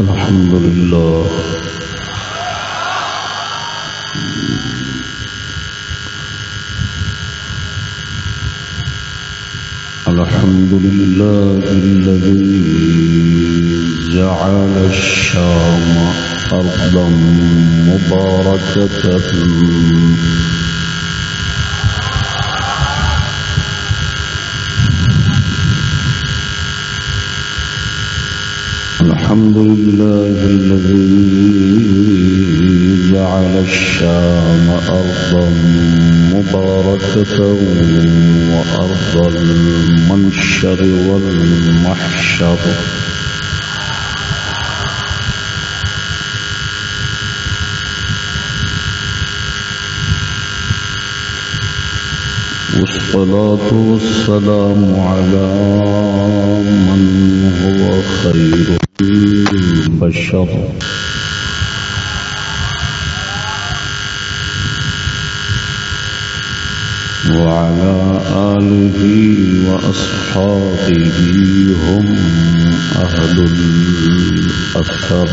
الحمد لله الحمد لله الذي جعل الشام أرضا مباركة. الحمد لله الذي جعل الشام أرضا مباركة وأرض المنشر والمحشر. والصلاة والسلام على من هو خير. البشر وعلى آله وأصحابه هم أهل الأثر.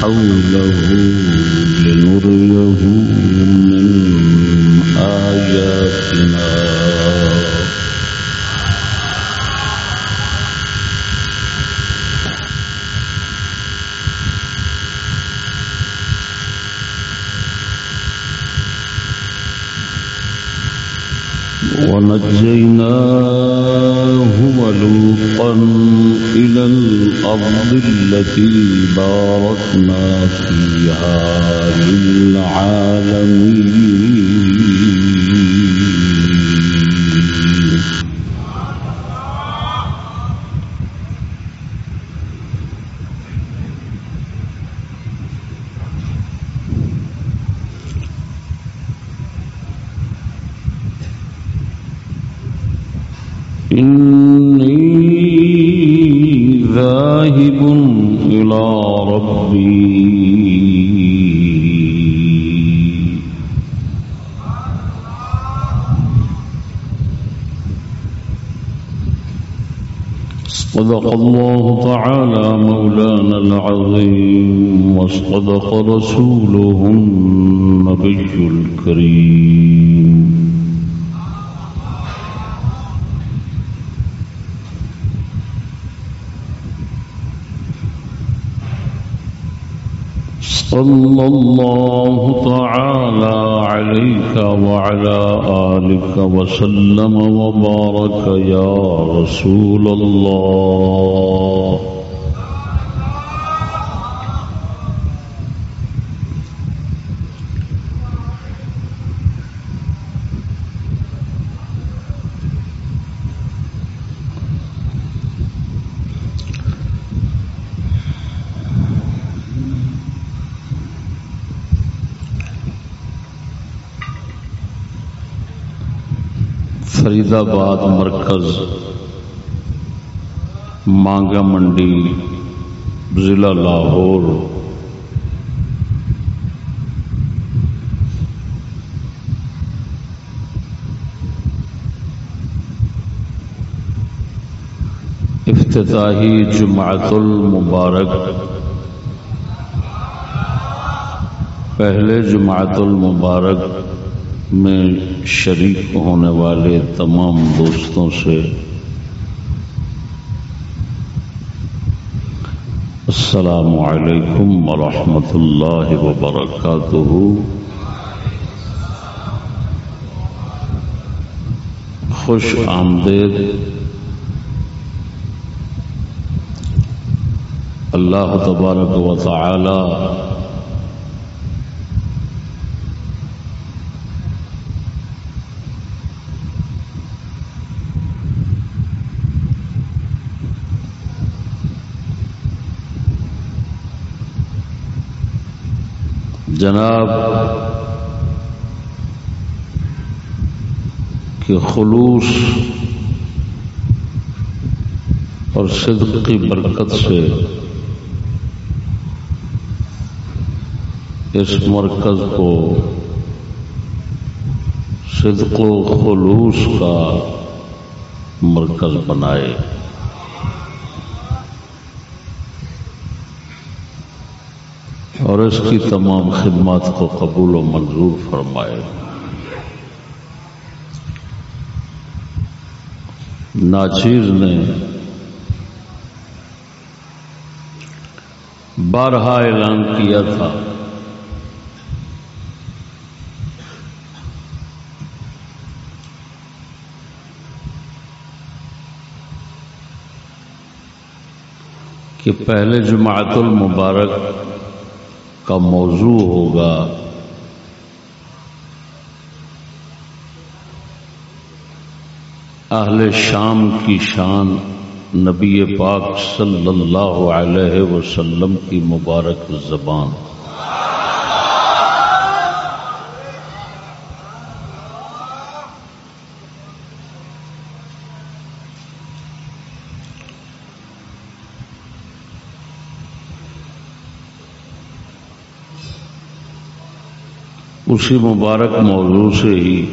حوله لنريه التي باركنا فيها للعالمين الله تعالى مولانا العظيم وصدق رسوله النبي الكريم. صلى الله تعالى عليك وعلى آلك وسلم وبارك يا رسول الله. فرید آباد مرکز مانگا منڈی ضلع لاہور۔ افتتاحی جماعت المبارک۔ پہلے جماعت المبارک۔ میں شریک ہونے والے تمام دوستوں سے السلام علیکم ورحمۃ اللہ وبرکاتہ۔ خوش آمدید۔ اللہ تبارک و تعالی جناب کے خلوص اور صدق کی برکت سے اس مرکز کو صدق و خلوص کا مرکز بنائے۔ اور اس کی تمام خدمات کو قبول و منظور فرمائے۔ ناچیر نے بارہا اعلان کیا تھا۔ کہ پہلے جماعت المبارک کا موضوع ہوگا۔ اہل شام کی شان نبی پاک صلی اللہ علیہ وسلم کی مبارک زبان۔ اسی مبارک موضوع سے ہی۔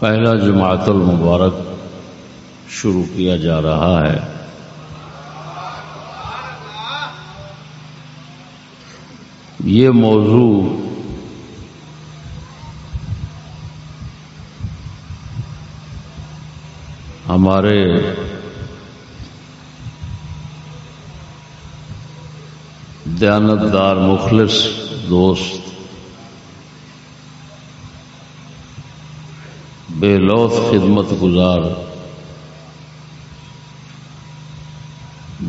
پہلا جماعت المبارک شروع کیا جا رہا ہے۔ یہ موضوع ہمارے دیانتدار مخلص دوست بے لوت خدمت گزار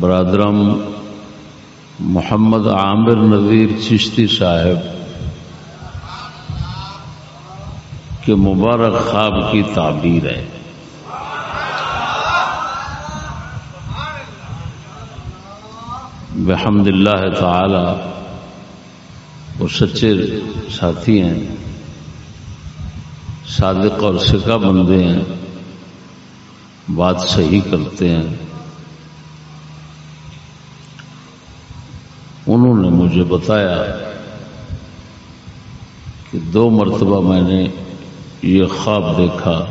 برادرم محمد عامر نذیر چشتی صاحب کے مبارک خواب کی تعبیر ہے۔ بحمد اللہ تعالی۔ وہ سچے ساتھی ہیں۔ صادق اور سکا بندے ہیں۔ بات صحیح کرتے ہیں انہوں نے مجھے بتایا کہ دو مرتبہ میں نے یہ خواب دیکھا۔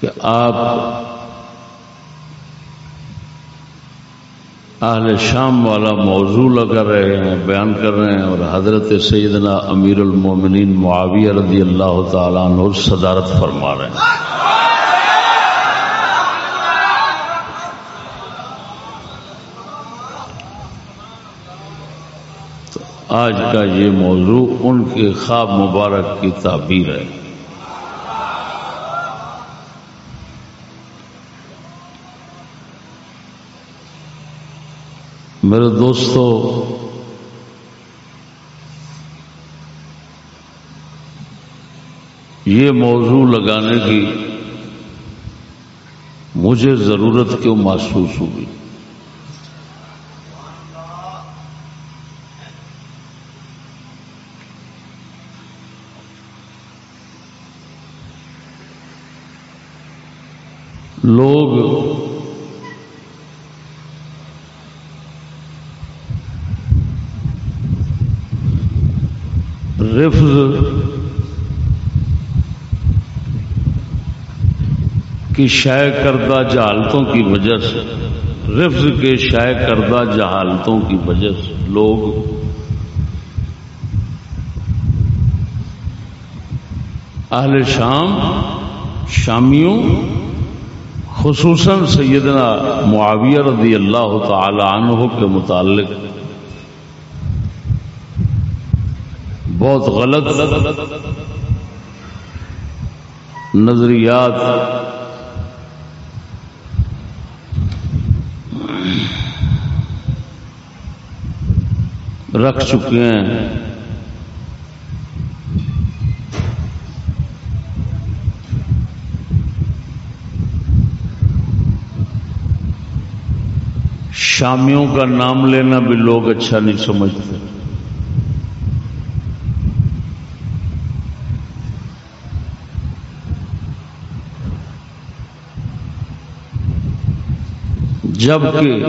کہ آپ اہل شام والا موضوع لگا رہے ہیں، بیان کر رہے ہیں، اور حضرت سیدنا امیر المومنین معاویہ رضی اللہ تعالیٰ عنہ صدارت فرما رہے ہیں۔ آج کا یہ موضوع ان کے خواب مبارک کی تعبیر ہے۔ میرے دوستو، یہ موضوع لگانے کی مجھے ضرورت کیوں محسوس ہوئی؟ لوگ رفظ کی شائع کردہ جہالتوں کی وجہ سے رفظ کے شائع کردہ جہالتوں کی وجہ سے لوگ اہل شام، شامیوں خصوصاً سیدنا معاویہ رضی اللہ تعالی عنہ کے متعلق۔ بہت غلط نظریات۔ رکھ چکے ہیں۔ شامیوں کا نام لینا بھی لوگ اچھا نہیں سمجھتے۔ جبکہ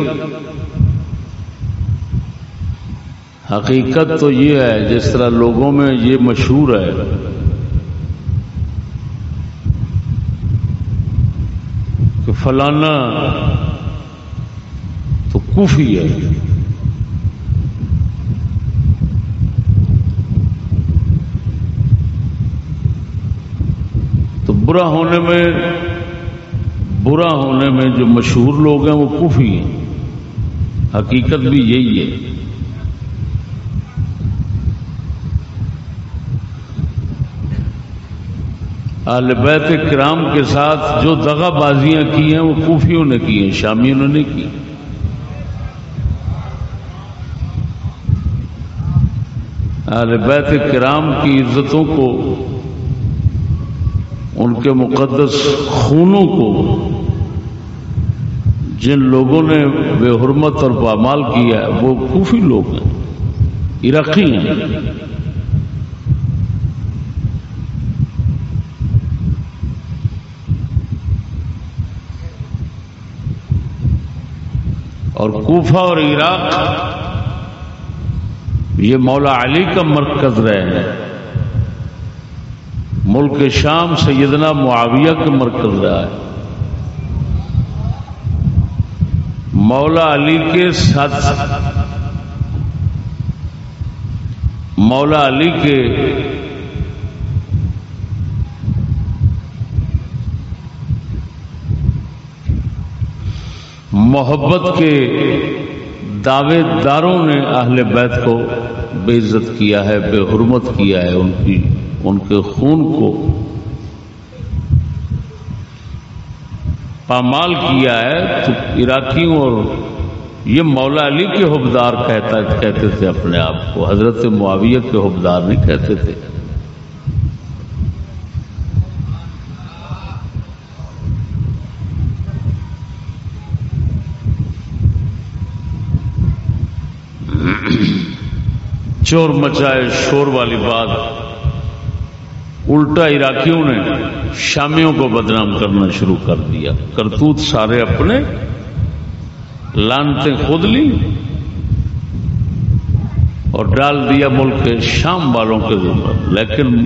حقیقت تو یہ ہے، جس طرح لوگوں میں یہ مشہور ہے۔ کہ فلانا تو ہے۔ تو برا ہونے میں برا ہونے میں جو مشہور لوگ ہیں وہ کفی ہیں۔ حقیقت بھی یہی ہے۔ اہل بیت کرام کے ساتھ جو دغا بازیاں کی ہیں وہ کوفیوں نے کی ہیں، شامیوں نے نہیں کی۔ اہل بیت کرام کی عزتوں کو، ان کے مقدس خونوں کو، جن لوگوں نے بے حرمت اور پامال کیا ہے، وہ کوفی لوگ ہیں، عراقی ہیں۔ اور کوفہ اور عراق یہ مولا علی کا مرکز رہے ہیں۔ ملک شام سیدنا معاویہ کا مرکز رہا ہے۔ مولا علی کے ساتھ مولا علی کے محبت کے دعوے داروں نے اہل بیت کو بے عزت کیا ہے، بے حرمت کیا ہے، ان کی، ان کے خون کو پامال کیا ہے۔ تو عراقیوں اور یہ مولا علی کے حبدار کہتا کہتے تھے اپنے آپ کو، حضرت معاویہ کے حبدار نہیں کہتے تھے۔ چور مچائے، شور والی بات۔ الٹا عراقیوں نے شامیوں کو بدنام کرنا شروع کر دیا۔ کرتوت سارے اپنے لانتے خود لی اور ڈال دیا ملک کے شام والوں کے ذمہ۔ لیکن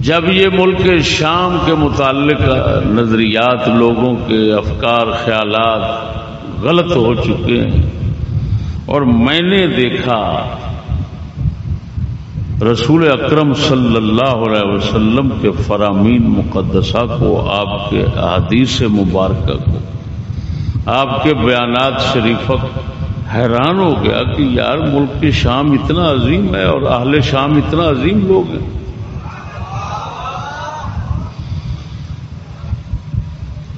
جب یہ ملک شام کے متعلق نظریات، لوگوں کے افکار، خیالات غلط ہو چکے ہیں اور میں نے دیکھا رسول اکرم صلی اللہ علیہ وسلم کے فرامین مقدسہ کو، آپ کے احادیث مبارکہ کو۔ آپ کے بیانات شریف حیران ہو گیا کہ یار ملک کی شام اتنا عظیم ہے اور اہل شام اتنا عظیم لوگ ہیں۔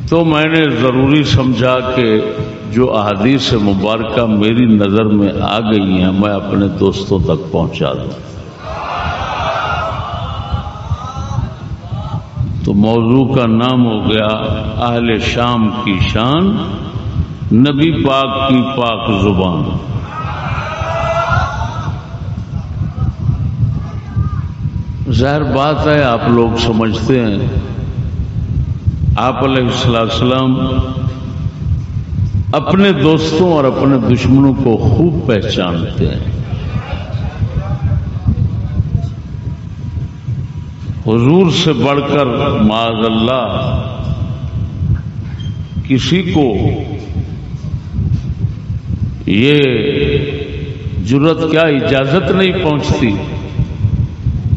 تو میں نے ضروری سمجھا کہ جو احادیث مبارکہ میری نظر میں آ گئی ہیں، میں اپنے دوستوں تک پہنچا دوں۔ تو موضوع کا نام ہو گیا اہل شام کی شان، نبی پاک کی پاک زبان۔ ظاہر بات ہے، آپ لوگ سمجھتے ہیں۔ آپ علیہ السلام اپنے دوستوں اور اپنے دشمنوں کو خوب پہچانتے ہیں۔ حضور سے بڑھ کر معذ اللہ کسی کو یہ جرت کیا اجازت نہیں پہنچتی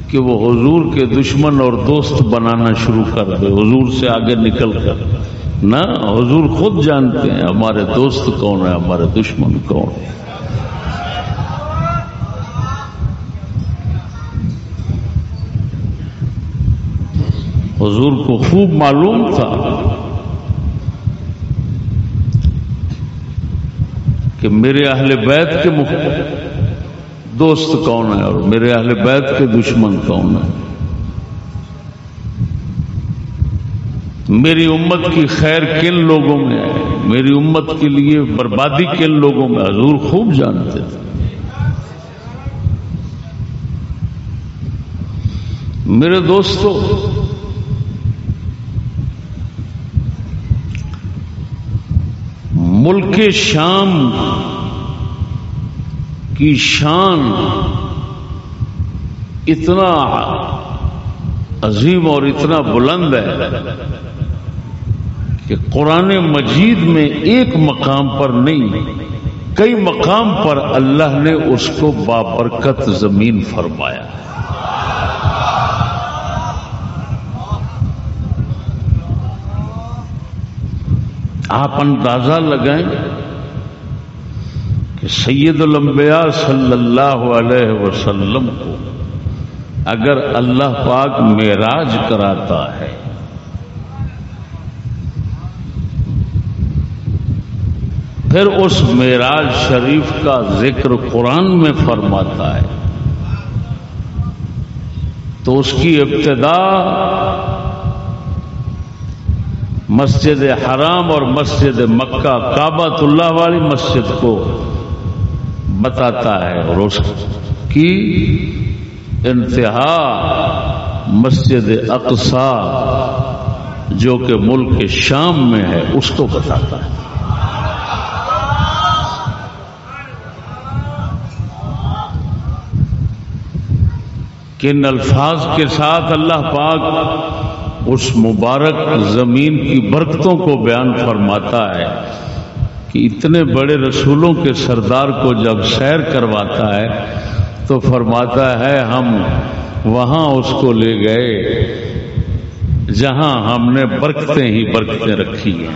کہ وہ حضور کے دشمن اور دوست بنانا شروع کر دے، حضور سے آگے نکل کر۔ نہ حضور خود جانتے ہیں ہمارے دوست کون ہے ہمارے دشمن کون ہے حضور کو خوب معلوم تھا کہ میرے اہل بیت کے دوست کون ہے اور میرے اہل بیت کے دشمن کون ہے میری امت کی خیر کن لوگوں میں ہے؟ میری امت کے لیے بربادی کن لوگوں میں حضور خوب جانتے تھے۔ میرے دوستوں ملک شام کی شان اتنا عظیم اور اتنا بلند ہے۔ کہ قرآن مجید میں ایک مقام پر نہیں، کئی مقام پر اللہ نے اس کو بابرکت زمین فرمایا۔ آپ اندازہ لگائیں کہ سید الانبیاء صلی اللہ علیہ وسلم کو اگر اللہ پاک معراج کراتا ہے پھر اس معراج شریف کا ذکر قرآن میں فرماتا ہے۔ تو اس کی ابتدا مسجد حرام اور مسجد مکہ کعبۃ اللہ والی مسجد کو بتاتا ہے اور اس کی انتہا مسجد اقسا جو کہ ملک شام میں ہے، اس کو بتاتا ہے۔ کن الفاظ کے ساتھ اللہ پاک اس مبارک زمین کی برکتوں کو بیان فرماتا ہے کہ اتنے بڑے رسولوں کے سردار کو جب سیر کرواتا ہے تو فرماتا ہے ہم وہاں اس کو لے گئے جہاں ہم نے برکتیں ہی برکتیں رکھی ہیں۔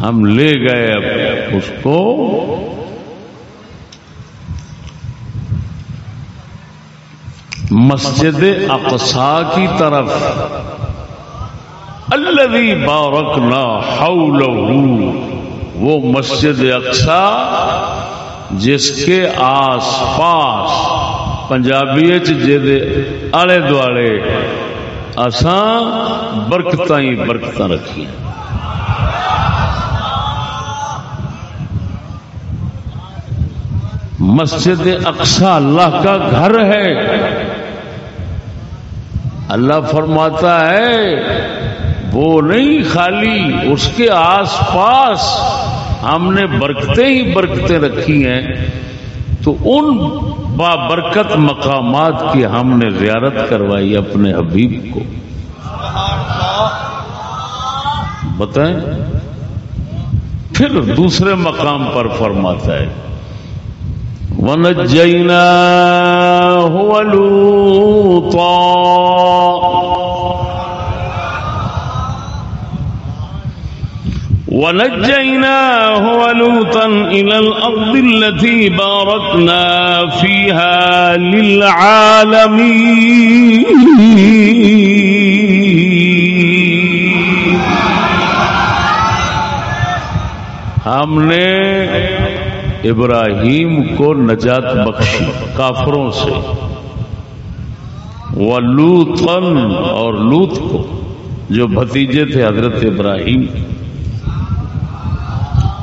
ہم لے گئے اب اس کو۔ مسجد اقسا کی طرف۔ الذي بارکنا حوله، وہ مسجد اقسا جس کے آس پاس پنجابی آلے دوالے، اساں برکت ہی برکت رکھی مسجد اقسا اللہ کا گھر ہے۔ اللہ فرماتا ہے، وہ نہیں خالی، اس کے آس پاس ہم نے برکتیں ہی برکتیں رکھی ہیں۔ تو ان بابرکت مقامات کی ہم نے زیارت کروائی اپنے حبیب کو۔ بتائیں، پھر دوسرے مقام پر فرماتا ہے۔ ونجيناه ولوطا. ونجيناه ولوطا إلى الأرض التي باركنا فيها للعالمين. ابراہیم کو نجات بخشی کافروں سے۔ وہ لوتن اور لوت کو، جو بھتیجے تھے حضرت ابراہیم۔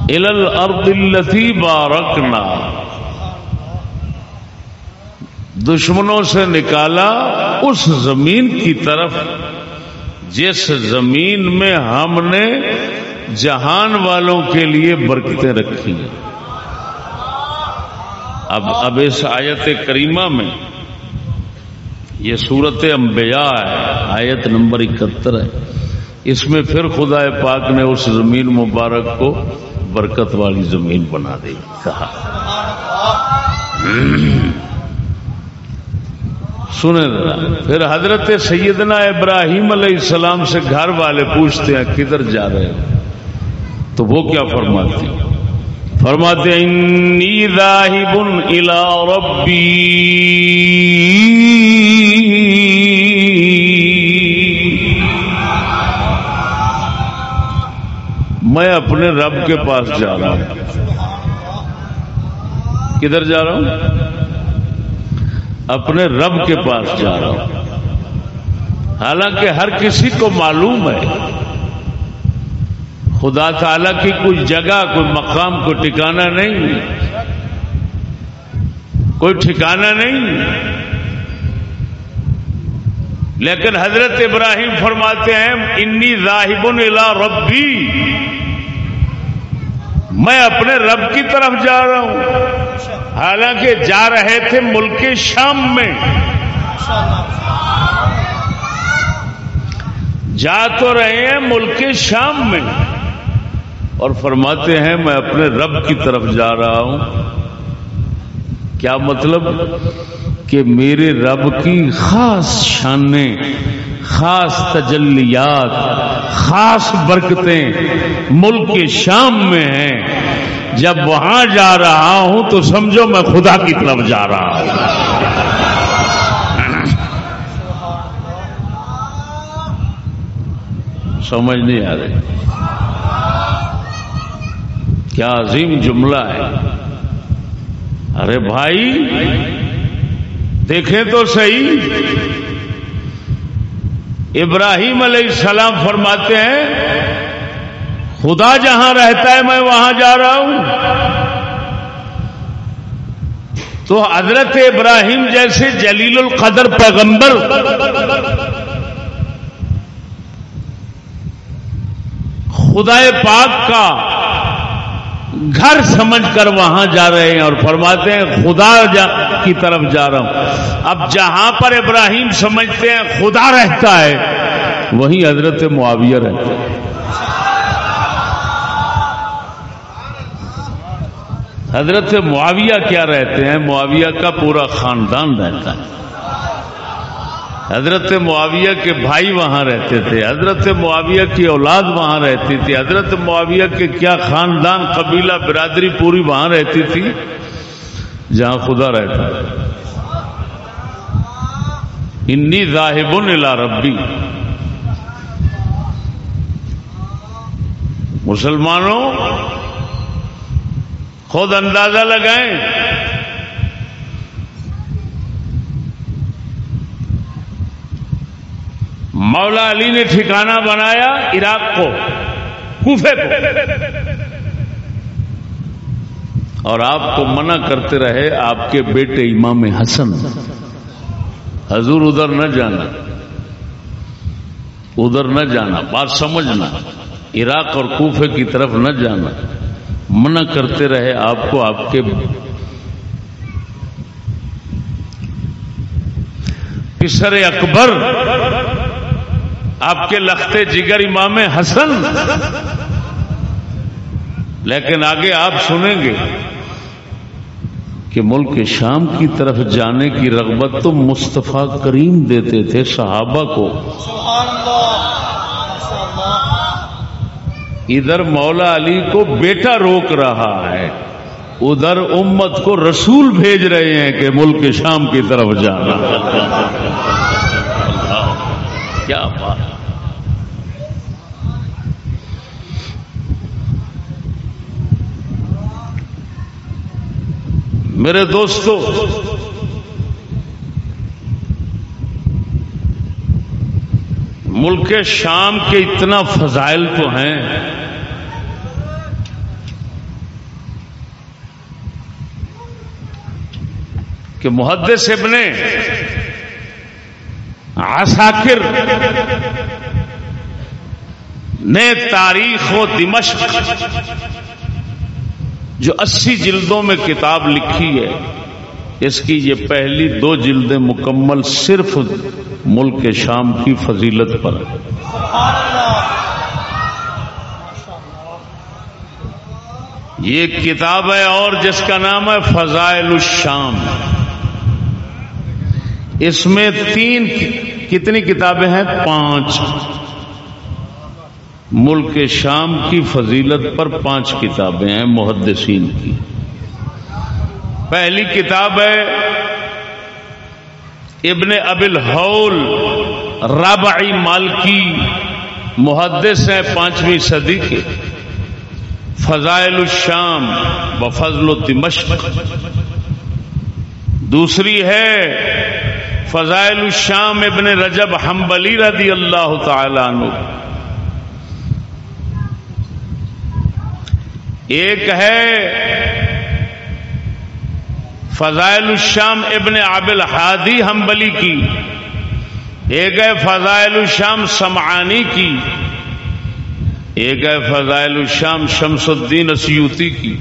الارض التي بارکنا دشمنوں سے نکالا اس زمین کی طرف، جس زمین میں ہم نے جہان والوں کے لیے برکتیں رکھی ہیں اب اب اس آیت کریمہ میں یہ صورت انبیاء ہے، آیت نمبر اکہتر ہے۔ اس میں پھر خدا پاک نے اس زمین مبارک کو برکت والی زمین بنا دے کہا۔ سنے پھر حضرت سیدنا ابراہیم علیہ السلام سے گھر والے پوچھتے ہیں، کدھر جا رہے ہیں تو وہ کیا فرماتے ہیں، انی ذاہب الى ربی. میں اپنے رب کے پاس جا رہا ہوں۔ کدھر جا رہا ہوں؟ اپنے رب کے پاس جا رہا ہوں۔ حالانکہ ہر کسی کو معلوم ہے خدا تعالی کی کوئی جگہ، کوئی مقام، کوئی ٹھکانا نہیں۔ کوئی ٹھکانا نہیں۔ لیکن حضرت ابراہیم فرماتے ہیں، انی ذاہب الا ربی. میں اپنے رب کی طرف جا رہا ہوں۔ حالانکہ جا رہے تھے ملک شام میں۔ جا تو رہے ہیں ملک شام میں۔ اور فرماتے ہیں میں اپنے رب کی طرف جا رہا ہوں۔ کیا مطلب؟ کہ میرے رب کی خاص شانیں، خاص تجلیات، خاص برکتیں ملک کے شام میں ہیں۔ جب وہاں جا رہا ہوں تو سمجھو میں خدا کی طرف جا رہا ہوں۔ سمجھ نہیں آ رہی۔ کیا عظیم جملہ ہے۔ ارے بھائی، دیکھیں تو صحیح۔ ابراہیم علیہ السلام فرماتے ہیں، خدا جہاں رہتا ہے، میں وہاں جا رہا ہوں۔ تو حضرت ابراہیم جیسے جلیل القدر پیغمبر۔ خدا پاک کا گھر سمجھ کر وہاں جا رہے ہیں اور فرماتے ہیں خدا جا کی طرف جا رہا ہوں۔ اب جہاں پر ابراہیم سمجھتے ہیں خدا رہتا ہے، وہیں حضرت معاویہ رہتا ہے حضرت معاویہ کیا رہتے ہیں؟ معاویہ کا پورا خاندان رہتا ہے۔ حضرت معاویہ کے بھائی وہاں رہتے تھے، حضرت معاویہ کی اولاد وہاں رہتی تھی، حضرت معاویہ کے کیا خاندان، قبیلہ، برادری پوری وہاں رہتی تھی؟ جہاں خدا رہتا۔ انی ذاہب الا ربی۔ مسلمانوں، خود اندازہ لگائیں۔ مولا علی نے ٹھکانہ بنایا عراق کو، کوفے کو۔ اور آپ کو منع کرتے رہے آپ کے بیٹے امام حسن۔ حضور ادھر نہ جانا۔ ادھر نہ جانا۔ بات سمجھنا۔ عراق اور کوفے کی طرف نہ جانا۔ منع کرتے رہے آپ کو، آپ کے پسر اکبر۔ آپ کے لختے جگر امام حسن۔ لیکن آگے آپ سنیں گے کہ ملک شام کی طرف جانے کی رغبت تو مصطفیٰ کریم دیتے تھے صحابہ کو۔ ادھر مولا علی کو بیٹا روک رہا ہے۔ ادھر امت کو رسول بھیج رہے ہیں کہ ملک شام کی طرف جانا۔ کیا بات۔ میرے دوستو، ملک شام کے اتنا فضائل تو ہیں۔ کہ محدث ابن عساکر نے تاریخ و دمشق جو اسی جلدوں میں کتاب لکھی ہے، اس کی یہ پہلی دو جلدیں مکمل صرف ملک شام کی فضیلت پر یہ کتاب ہے اور جس کا نام ہے فضائل الشام۔ اس میں تین کتنی کتابیں ہیں؟ پانچ۔ ملک شام کی فضیلت پر پانچ کتابیں ہیں، محدثین کی۔ پہلی کتاب ہے، ابن ابل ہول رابعی مالکی۔ محدث ہے پانچویں صدی کے۔ فضائل الشام و فضل دمشق دوسری ہے، فضائل الشام ابن رجب حنبلی رضی اللہ تعالی عنہ۔ ایک ہے فضائل الشام ابن عابل ہادی ہمبلی کی، ایک ہے فضائل الشام سمعانی کی، ایک ہے فضائل الشام شمس الدین اسیوتی کی۔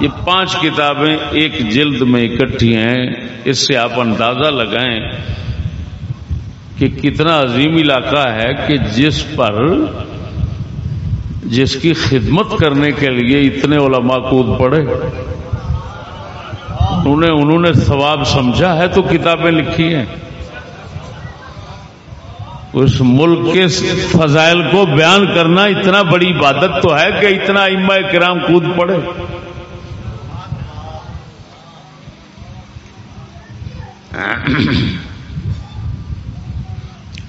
یہ پانچ کتابیں ایک جلد میں اکٹھی ہیں، اس سے آپ اندازہ لگائیں کہ کتنا عظیم علاقہ ہے کہ جس پر جس کی خدمت کرنے کے لیے اتنے علماء کود پڑے۔ انہیں انہوں نے ثواب سمجھا ہے تو کتابیں لکھی ہیں۔ اس ملک کے فضائل کو بیان کرنا اتنا بڑی عبادت تو ہے کہ اتنا اما کرام کود پڑے۔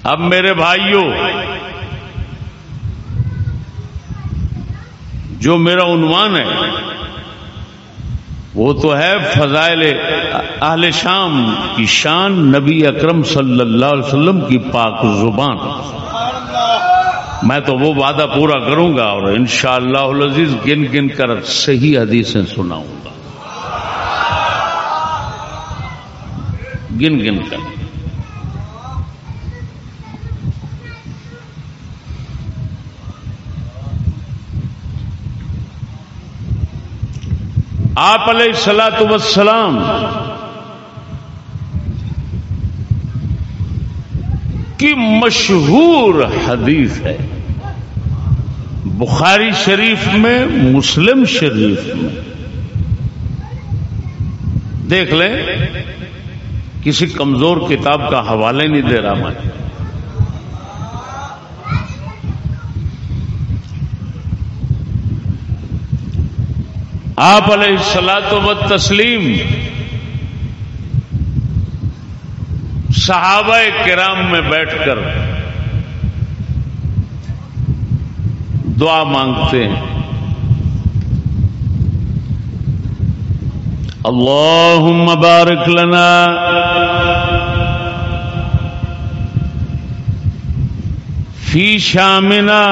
اب میرے بھائیوں جو میرا عنوان ہے، وہ تو ہے فضائل اہل شام کی شان نبی اکرم صلی اللہ علیہ وسلم کی پاک زبان۔ میں تو وہ وعدہ پورا کروں گا اور انشاءاللہ شاء اللہ گن گن کر صحیح حدیثیں سناؤں گا۔ گن گن کر۔ آپ علیہ سلاۃ وسلام کی مشہور حدیث ہے۔ بخاری شریف میں، مسلم شریف میں۔ دیکھ لیں، کسی کمزور کتاب کا حوالے نہیں دے رہا میں۔ آپ علیہ سلاۃ و تسلیم صحابہ کرام میں بیٹھ کر دعا مانگتے ہیں۔ اللہ بارک لنا فی شامنا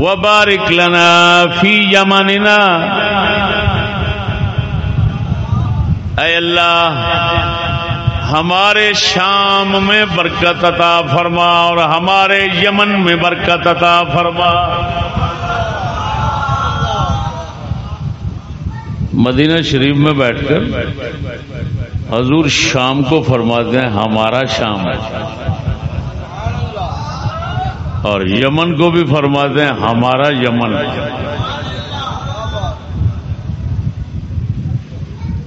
وبارک لنا فی یمننا. اے اللہ، ہمارے شام میں برکت عطا فرما اور ہمارے یمن میں برکت عطا فرما۔ مدینہ شریف میں بیٹھ کر حضور شام کو فرماتے ہیں، ہمارا شام ہے۔ اور یمن کو بھی فرما دیں، ہمارا یمن۔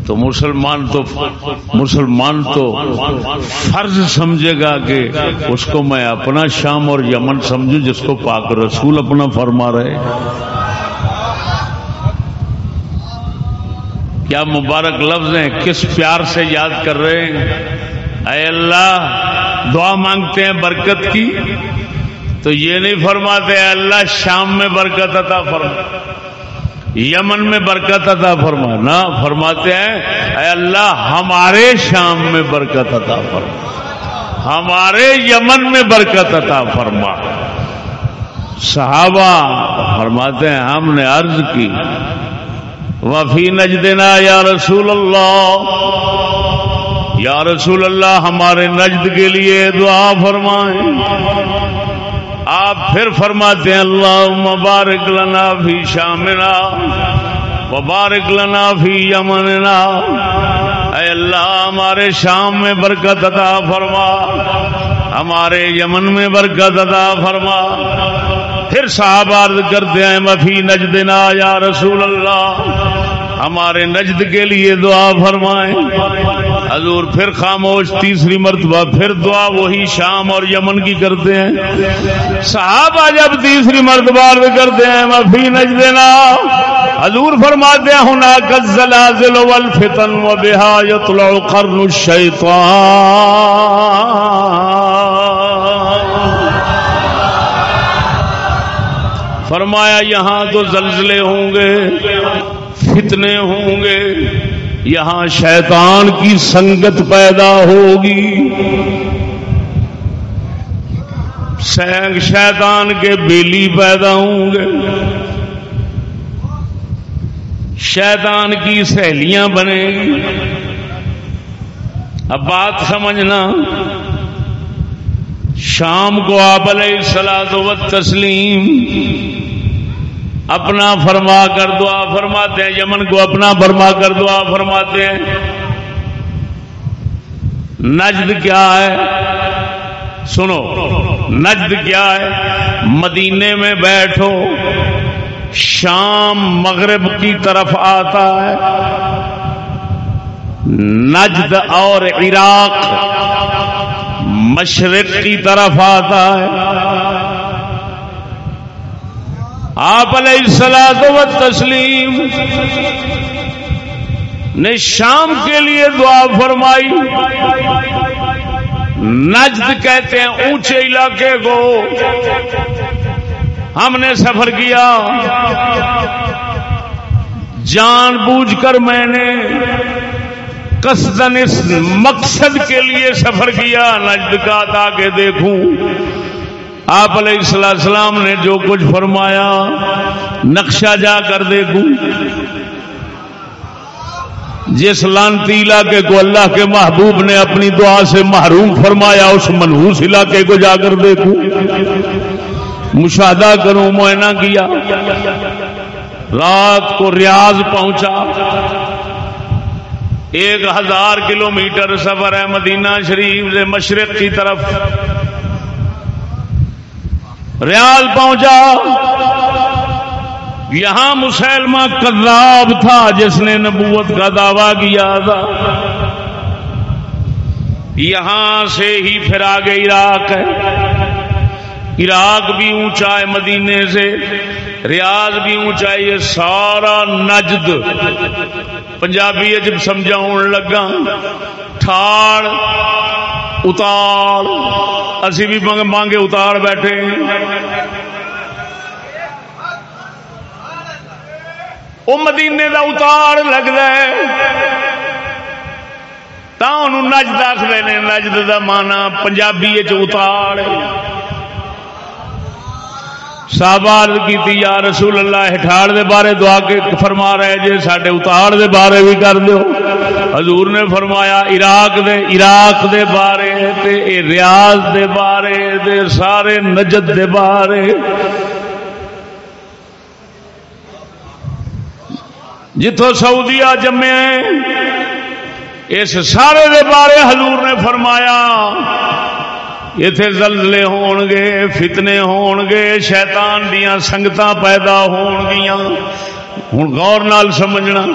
تو مسلمان تو مسلمان تو فرض سمجھے گا کہ اس کو میں اپنا شام اور یمن سمجھوں، جس کو پاک رسول اپنا فرما رہے کیا مبارک لفظ ہیں، کس پیار سے یاد کر رہے ہیں؟ اے اللہ، دعا مانگتے ہیں برکت کی؟ تو یہ نہیں فرماتے، اللہ شام میں برکت عطا فرما. یمن میں برکت عطا فرما. نہ، فرماتے ہیں، اے اللہ، ہمارے شام میں برکت عطا فرما. ہمارے یمن میں برکت عطا فرما. صحابہ فرماتے ہیں، ہم نے عرض کی وفی نجدنا یا رسول اللہ، یا رسول اللہ، ہمارے نجد کے لیے دعا فرمائیں. آپ پھر فرماتے ہیں اللہ مبارک لنا فی شامنا مبارک لنا فی یمننا۔ اے اللہ، ہمارے شام میں برکت عطا فرما۔ ہمارے یمن میں برکت عطا فرما۔ پھر صاحب عرض کرتے ہیں مفی نجدنا یا رسول اللہ۔ ہمارے نجد کے لیے دعا فرمائیں۔ حضور پھر خاموش، تیسری مرتبہ پھر دعا، وہی شام اور یمن کی کرتے ہیں۔ صحابہ جب تیسری مرتبہ عرض کرتے ہیں مفی نجدنا حضور فرماتے ہیں ہونا کزلازل والفتن و بہا یطلع قرن الشیطان۔ فرمایا، یہاں تو زلزلے ہوں گے، فتنے ہوں گے۔ یہاں شیطان کی سنگت پیدا ہوگی۔ سینگ شیطان کے بیلی پیدا ہوں گے۔ شیطان کی سہیلیاں بنے گی۔ اب بات سمجھنا۔ شام کو آپ علیہ سلاد و تسلیم اپنا فرما کر دعا فرماتے ہیں، یمن کو اپنا فرما کر دعا فرماتے ہیں۔ نجد کیا ہے؟ سنو، نجد کیا ہے؟ مدینے میں بیٹھو، شام مغرب کی طرف آتا ہے۔ نجد اور عراق مشرق کی طرف آتا ہے۔ آپ علیہ السلام و تسلیم نے شام کے لیے دعا فرمائی۔ نجد کہتے ہیں اونچے علاقے کو۔ ہم نے سفر کیا۔ جان بوجھ کر میں نے قصدن اس مقصد کے لیے سفر کیا۔ نجد کا تاکہ دیکھوں۔ آپ علیہ السلام نے جو کچھ فرمایا، نقشہ جا کر دیکھوں۔ جس لانتی علاقے کو اللہ کے محبوب نے اپنی دعا سے محروم فرمایا، اس منہوس علاقے کو جا کر دیکھوں۔ مشاہدہ کروں، معائنہ کیا۔ رات کو ریاض پہنچا۔ ایک ہزار کلو میٹر سفر ہے مدینہ شریف سے مشرق کی طرف۔ ریال پہنچا۔ یہاں مسلمہ کذاب تھا جس نے نبوت کا دعویٰ کیا تھا۔ یہاں سے ہی پھر آگے عراق ہے۔ عراق بھی اونچا ہے مدینے سے، ریاض بھی اونچا ہے، یہ سارا نجد۔ پنجابی جب سمجھاؤ لگا۔ ٹھاڑ اتار اسی بھی مانگے اتار بیٹھے وہ مدینے کا اتار لگتا ہے تو نجد آخر نجد کا مانا پنجابی اتار سابار کی یا رسول اللہ، ہٹھاڑ دے بارے دعا کے فرما رہے جی سڈے اتار دے بارے بھی کر دو حضور نے فرمایا، عراق دے عراق دے بارے تے، اے ریاض دے بارے دے سارے نجد دے بارے۔ جتوں سعودیہ جمے، اس سارے دے بارے حضور نے فرمایا۔ اتے زلزلے ہون گے فتنے ہون گے شیطان دیاں سنگتاں پیدا ہون گیاں ہوں غور نال سمجھنا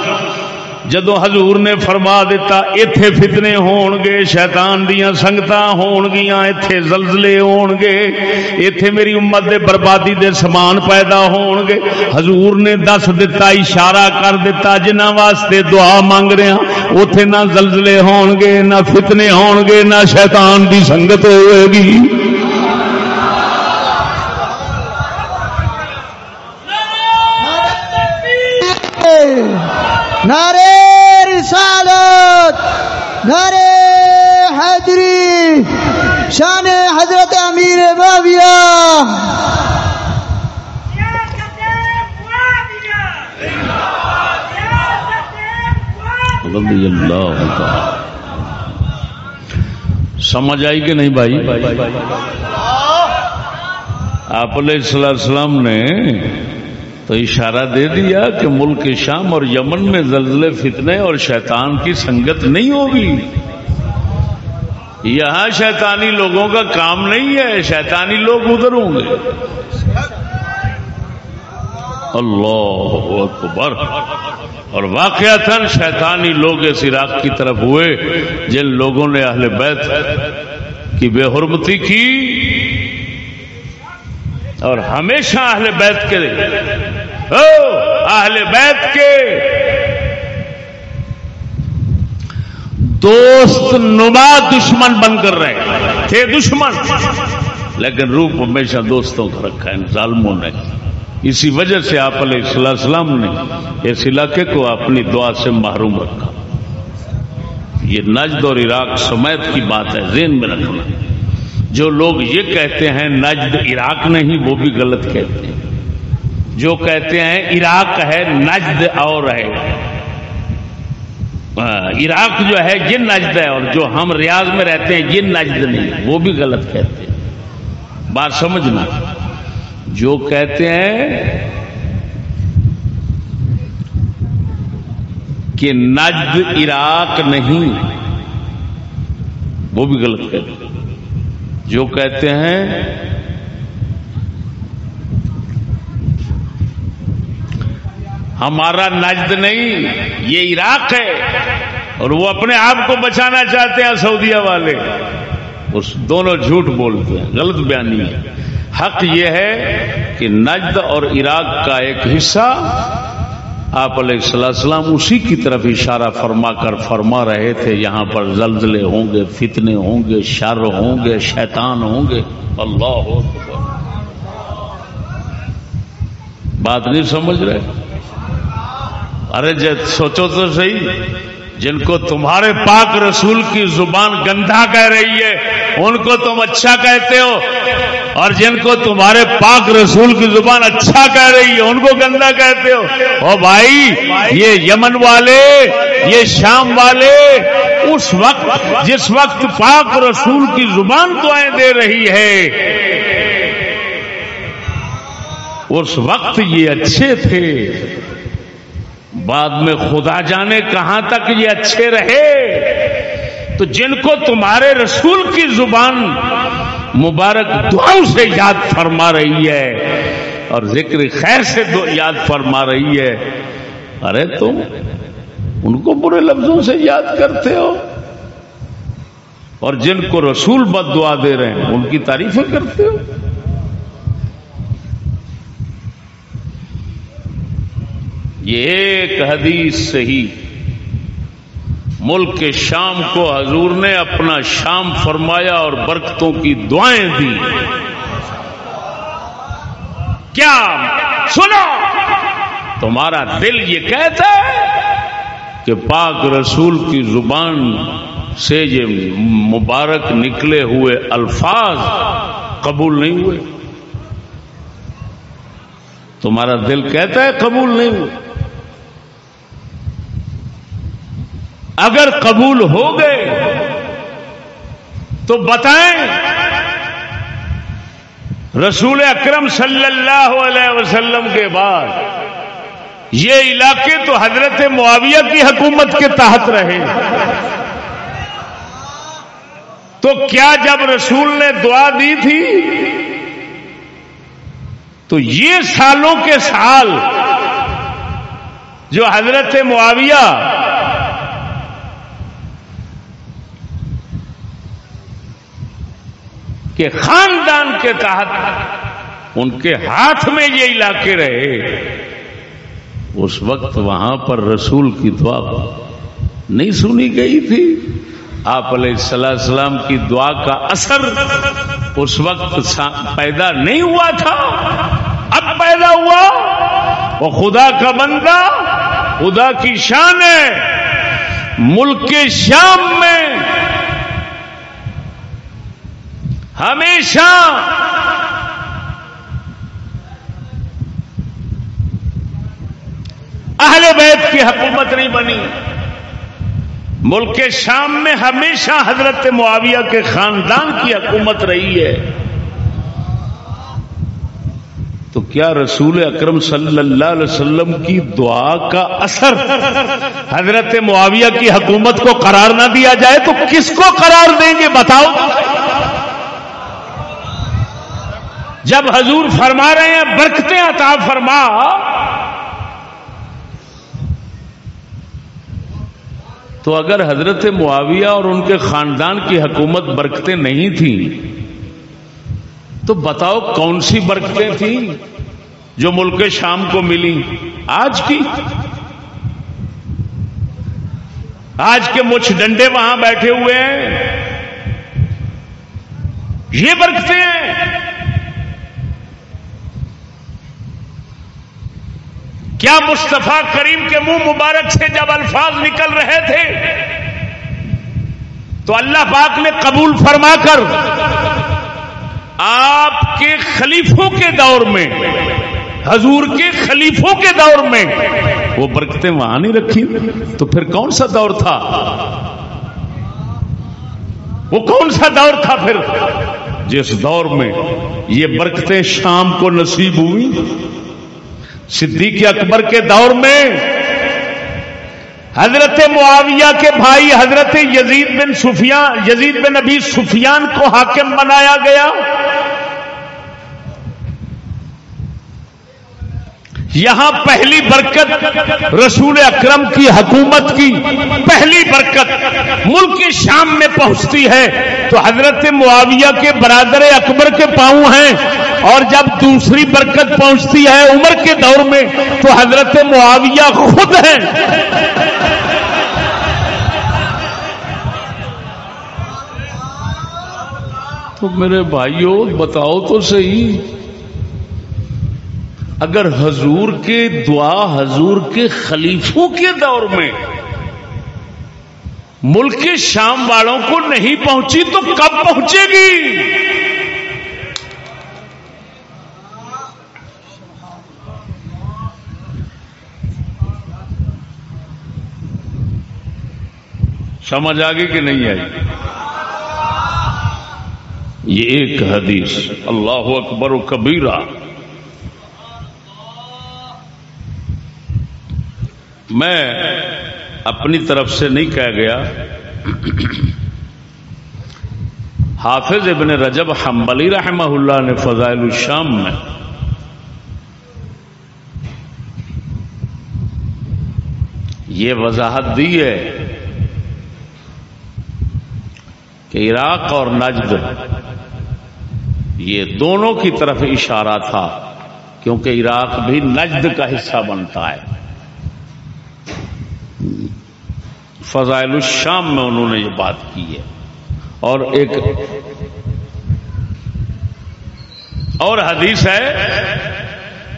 جدو حضور نے فرما دیتا اتے فتنے ہون گے شیطان دیا سنگت ہون گیا اتے زلزلے ہون گے اتے میری امت دے بربادی دے سامان پیدا ہون گے حضور نے دس دتا، اشارہ کر دیتا جنہ واسطے دعا مانگ رہا ہاں، اتے نہ زلزلے ہون گے نہ فتنے ہون گے نہ شیطان دی سنگت ہوئے گی۔ نعرے رسالت نعرے حیدری شان حضرت امیر معاویہ۔ رضی اللہ تعالی سمجھ آئی کہ نہیں بھائی؟ آپ علیہ السلام السلام نے تو اشارہ دے دیا کہ ملک شام اور یمن میں زلزلے، فتنے اور شیطان کی سنگت نہیں ہوگی۔ یہاں شیطانی لوگوں کا کام نہیں ہے، شیطانی لوگ ادھر ہوں گے۔ اللہ اکبر۔ اور واقعات شیطانی لوگ اس عراق کی طرف ہوئے، جن لوگوں نے اہل بیت کی بے حرمتی کی۔ اور ہمیشہ اہل بیت کے او اہل بیت کے۔ دوست نما دشمن بن کر رہے تھے دشمن۔ لیکن روپ ہمیشہ دوستوں کا رکھا ہے ظالموں نے۔ اسی وجہ سے آپ علیہ السلام نے اس علاقے کو اپنی دعا سے محروم رکھا۔ یہ نجد اور عراق سمیت کی بات ہے، ذہن میں رکھنا۔ جو لوگ یہ کہتے ہیں نجد عراق نہیں، وہ بھی غلط کہتے ہیں۔ جو کہتے ہیں عراق ہے، نجد اور ہے۔ عراق جو ہے، یہ نجد ہے اور جو ہم ریاض میں رہتے ہیں، یہ نجد نہیں، وہ بھی غلط کہتے ہیں۔ بات سمجھنا۔ جو کہتے ہیں کہ نجد عراق نہیں، وہ بھی غلط کہتے ہیں۔ جو کہتے ہیں ہمارا نجد نہیں، یہ عراق ہے، اور وہ اپنے آپ کو بچانا چاہتے ہیں سعودیہ والے۔ اس دونوں جھوٹ بولتے ہیں، غلط بیانی ہے۔ حق یہ ہے کہ نجد اور عراق کا ایک حصہ آپ علیہ السلام اسی کی طرف اشارہ فرما کر فرما رہے تھے، یہاں پر زلزلے ہوں گے، فتنے ہوں گے، شر ہوں گے، شیطان ہوں گے۔ اللہ ہو بات نہیں سمجھ رہے؟ ارے جب سوچو تو صحیح، جن کو تمہارے پاک رسول کی زبان گندھا کہہ رہی ہے، ان کو تم اچھا کہتے ہو۔ اور جن کو تمہارے پاک رسول کی زبان اچھا کہہ رہی ہے، ان کو گندا کہتے ہو۔ او بھائی، یہ یمن والے، یہ شام والے، اس وقت، جس وقت پاک رسول کی زبان دعائیں دے رہی ہے، اس وقت یہ اچھے تھے۔ بعد میں خدا جانے کہاں تک یہ اچھے رہے۔ تو جن کو تمہارے رسول کی زبان مبارک دعاؤں سے یاد فرما رہی ہے اور ذکر خیر سے یاد فرما رہی ہے، ارے تم ان کو برے لفظوں سے یاد کرتے ہو؟ اور جن کو رسول بد دعا دے رہے ہیں، ان کی تعریفیں کرتے ہو؟ یہ ایک حدیث صحیح ملک کے شام کو حضور نے اپنا شام فرمایا اور برکتوں کی دعائیں دی۔ کیا؟ سنو۔ تمہارا دل یہ کہتا ہے کہ پاک رسول کی زبان سے یہ مبارک نکلے ہوئے الفاظ قبول نہیں ہوئے۔ تمہارا دل کہتا ہے قبول نہیں ہوئے۔ اگر قبول ہو گئے تو بتائیں رسول اکرم صلی اللہ علیہ وسلم کے بعد یہ علاقے تو حضرت معاویہ کی حکومت کے تحت رہے۔ تو کیا جب رسول نے دعا دی تھی تو یہ سالوں کے سال جو حضرت معاویہ کہ خاندان کے تحت ان کے ہاتھ میں یہ علاقے رہے، اس وقت وہاں پر رسول کی دعا نہیں سنی گئی تھی۔ آپ علیہ السلام کی دعا کا اثر اس وقت پیدا نہیں ہوا تھا۔ اب پیدا ہوا۔ وہ خدا کا بندہ، خدا کی شان ہے۔ ملک کے شام میں ہمیشہ اہل بیت کی حکومت نہیں بنی۔ ملک شام میں ہمیشہ حضرت معاویہ کے خاندان کی حکومت رہی ہے۔ تو کیا رسول اکرم صلی اللہ علیہ وسلم کی دعا کا اثر حضرت معاویہ کی حکومت کو قرار نہ دیا جائے تو کس کو قرار دیں گے؟ بتاؤ۔ جب حضور فرما رہے ہیں، برکتیں عطا فرما۔ تو اگر حضرت معاویہ اور ان کے خاندان کی حکومت برکتیں نہیں تھیں، تو بتاؤ کون سی برکتیں تھیں جو ملک شام کو ملی آج کی۔ آج کے مچھ ڈنڈے وہاں بیٹھے ہوئے ہیں۔ یہ برکتیں ہیں۔ کیا مصطفیٰ کریم کے منہ مبارک سے جب الفاظ نکل رہے تھے؟ تو اللہ پاک نے قبول فرما کر آپ کے خلیفوں کے دور میں، حضور کے خلیفوں کے دور میں وہ برکتیں وہاں نہیں رکھی۔ تو پھر کون سا دور تھا؟ وہ کون سا دور تھا پھر؟ جس دور میں یہ برکتیں شام کو نصیب ہوئی صدیق اکبر کے دور میں حضرت معاویہ کے بھائی حضرت یزید بن سفیان یزید بن ابی سفیان کو حاکم بنایا گیا۔ یہاں پہلی برکت رسول اکرم کی حکومت کی پہلی برکت ملک شام میں پہنچتی ہے تو حضرت معاویہ کے برادر اکبر کے پاؤں ہیں اور جب دوسری برکت پہنچتی ہے عمر کے دور میں تو حضرت معاویہ خود ہیں۔ تو میرے بھائیوں بتاؤ تو صحیح۔ اگر حضور کے دعا حضور کے خلیفوں کے دور میں ملک شام والوں کو نہیں پہنچی تو کب پہنچے گی؟ سمجھ آگے کہ نہیں آئی؟ یہ ایک حدیث، اللہ اکبر و کبیرہ میں اپنی طرف سے نہیں کہہ گیا۔ حافظ ابن رجب حنبلی رحمہ اللہ نے فضائل الشام میں یہ وضاحت دی ہے کہ عراق اور نجد یہ دونوں کی طرف اشارہ تھا، کیونکہ عراق بھی نجد کا حصہ بنتا ہے۔ فضائل الشام میں انہوں نے یہ بات کی ہے۔ اور ایک اور حدیث ہے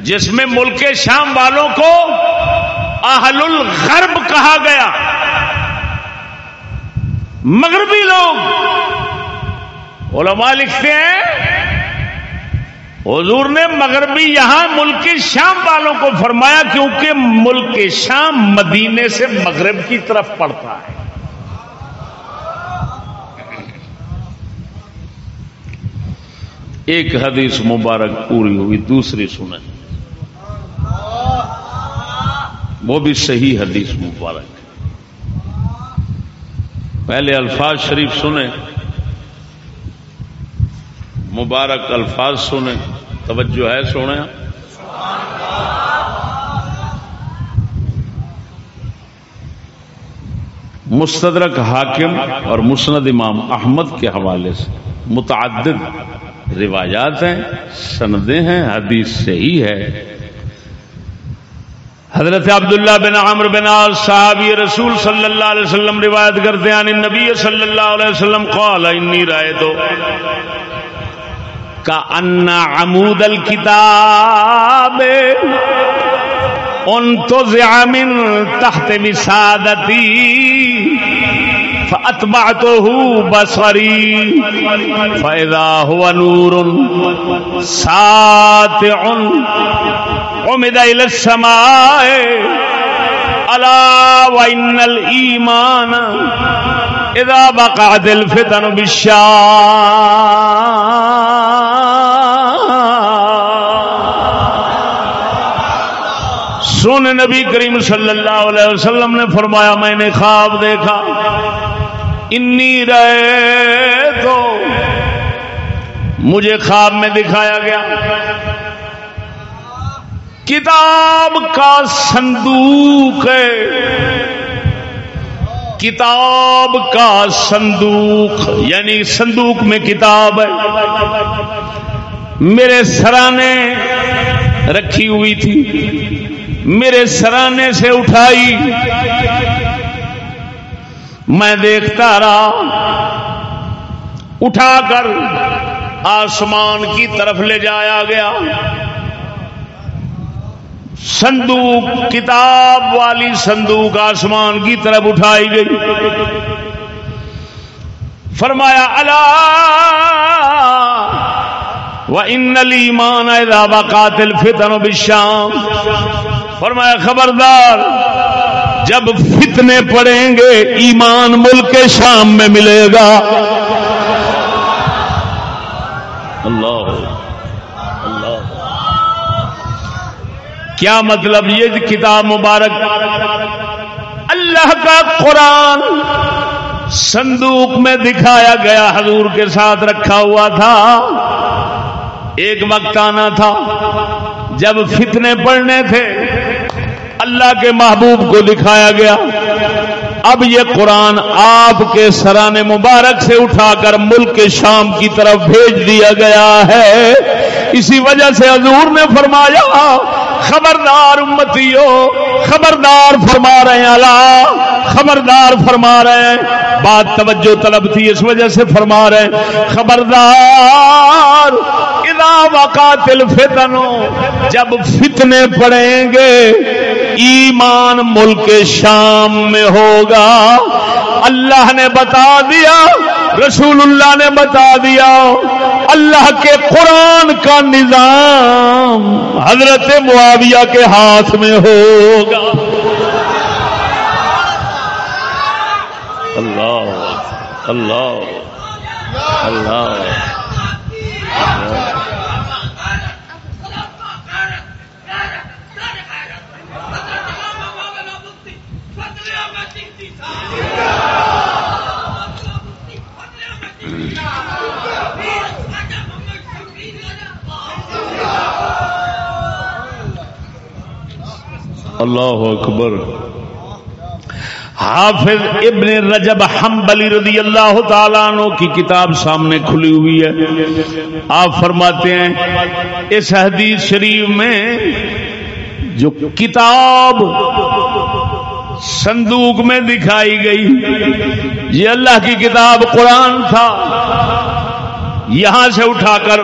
جس میں ملک شام والوں کو اہل الغرب کہا گیا۔ مغربی لوگ علماء لکھتے ہیں حضور نے مغربی یہاں ملک شام والوں کو فرمایا کیونکہ ملک شام مدینے سے مغرب کی طرف پڑتا ہے۔ ایک حدیث مبارک پوری ہوئی، دوسری سنیں وہ بھی صحیح حدیث مبارک۔ پہلے الفاظ شریف سنیں۔ مبارک الفاظ سنیں۔ توجہ ہے سونے مستدرک حاکم اور مسند امام احمد کے حوالے سے متعدد روایات ہیں، سندیں ہیں، حدیث صحیح ہے۔ حضرت عبداللہ بن عمر بن آل صحابی رسول صلی اللہ علیہ وسلم روایت کرتے ہیں نبی صلی اللہ علیہ وسلم قال، انی رائے تو کا انا عمود الکتاب ان تو زیامن تحت وسادتی فأتبعته بصري فإذا هو نور ساتع عمد إلى السماء ألا وإن الإيمان إذا بقعت الفتن بالشام سن نبی کریم صلی اللہ علیہ وسلم نے فرمایا، میں نے خواب دیکھا۔ انی رہے تو مجھے خواب میں دکھایا گیا۔ کتاب کا صندوق ہے۔ کتاب کا صندوق یعنی صندوق میں کتاب ہے۔ میرے سرانے رکھی ہوئی تھی۔ میرے سرانے سے اٹھائی۔ میں دیکھتا رہا اٹھا کر آسمان کی طرف لے جایا گیا۔ صندوق، کتاب والی صندوق آسمان کی طرف اٹھائی گئی۔ فرمایا اللہ و ان ایمان قاتل فتن بشام فرمایا، خبردار، جب فتنے پڑیں گے، ایمان ملک شام میں ملے گا۔ اللہ اللہ۔ کیا مطلب یہ کتاب مبارک؟ اللہ کا قرآن صندوق میں دکھایا گیا، حضور کے ساتھ رکھا ہوا تھا۔ ایک وقت آنا تھا، جب فتنے پڑنے تھے اللہ کے محبوب کو دکھایا گیا۔ اب یہ قرآن آپ کے سران مبارک سے اٹھا کر ملک شام کی طرف بھیج دیا گیا ہے۔ اسی وجہ سے حضور نے فرمایا، خبردار امتیو، خبردار فرما رہے ہیں اللہ، خبردار فرما رہے ہیں۔ بات توجہ طلب تھی، اس وجہ سے فرما رہے ہیں۔ خبردار، اذا وقات الفتن، جب فتنے پڑیں گے ایمان ملک شام میں ہوگا۔ اللہ نے بتا دیا رسول اللہ نے بتا دیا۔ اللہ کے قرآن کا نظام حضرت معاویہ کے ہاتھ میں ہوگا۔ اللہ اللہ اللہ۔ اللہ اکبر۔ حافظ ابن رجب حنبلی رضی اللہ تعالیٰ عنہ کی کتاب سامنے کھلی ہوئی ہے۔ آپ فرماتے ہیں، اس حدیث شریف میں جو کتاب صندوق میں دکھائی گئی، یہ اللہ کی کتاب قرآن تھا۔ یہاں سے اٹھا کر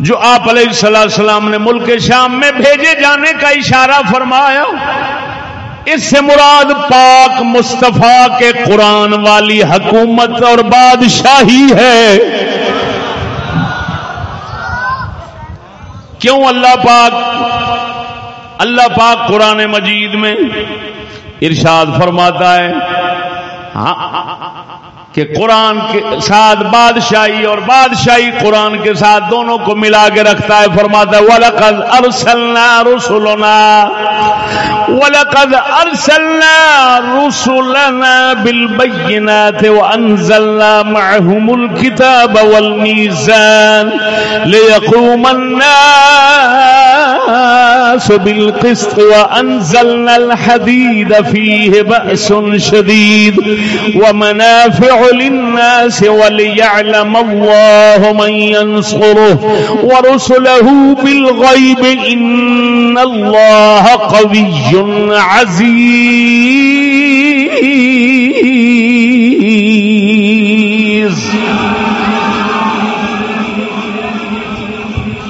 جو آپ علیہ السلام نے ملک شام میں بھیجے جانے کا اشارہ فرمایا، اس سے مراد پاک مصطفیٰ کے قرآن والی حکومت اور بادشاہی ہے۔ کیوں اللہ پاک اللہ پاک قرآن مجید میں ارشاد فرماتا ہے کہ قرآن کے ساتھ بادشاہی اور بادشاہی قرآن کے ساتھ دونوں کو ملا کے رکھتا ہے، فرماتا ہے، وَلَقَدْ أَرْسَلْنَا رُسُلُنَا، وَلَقَدْ أَرْسَلْنَا رُسُلَنَا بِالْبَيِّنَاتِ وَأَنزَلْنَا مَعَهُمُ الْكِتَابَ وَالْمِيزَانَ لِيَقُومَ النَّاسُ بِالْقِسْطِ وَأَنزَلْنَا الْحَدِيدَ فِيهِ بَأْسٌ شَدِيدٌ وَمَنَافِعُ الله للناس وليعلم الله من ينصره ورسله بالغيب إن الله قوي عزيز.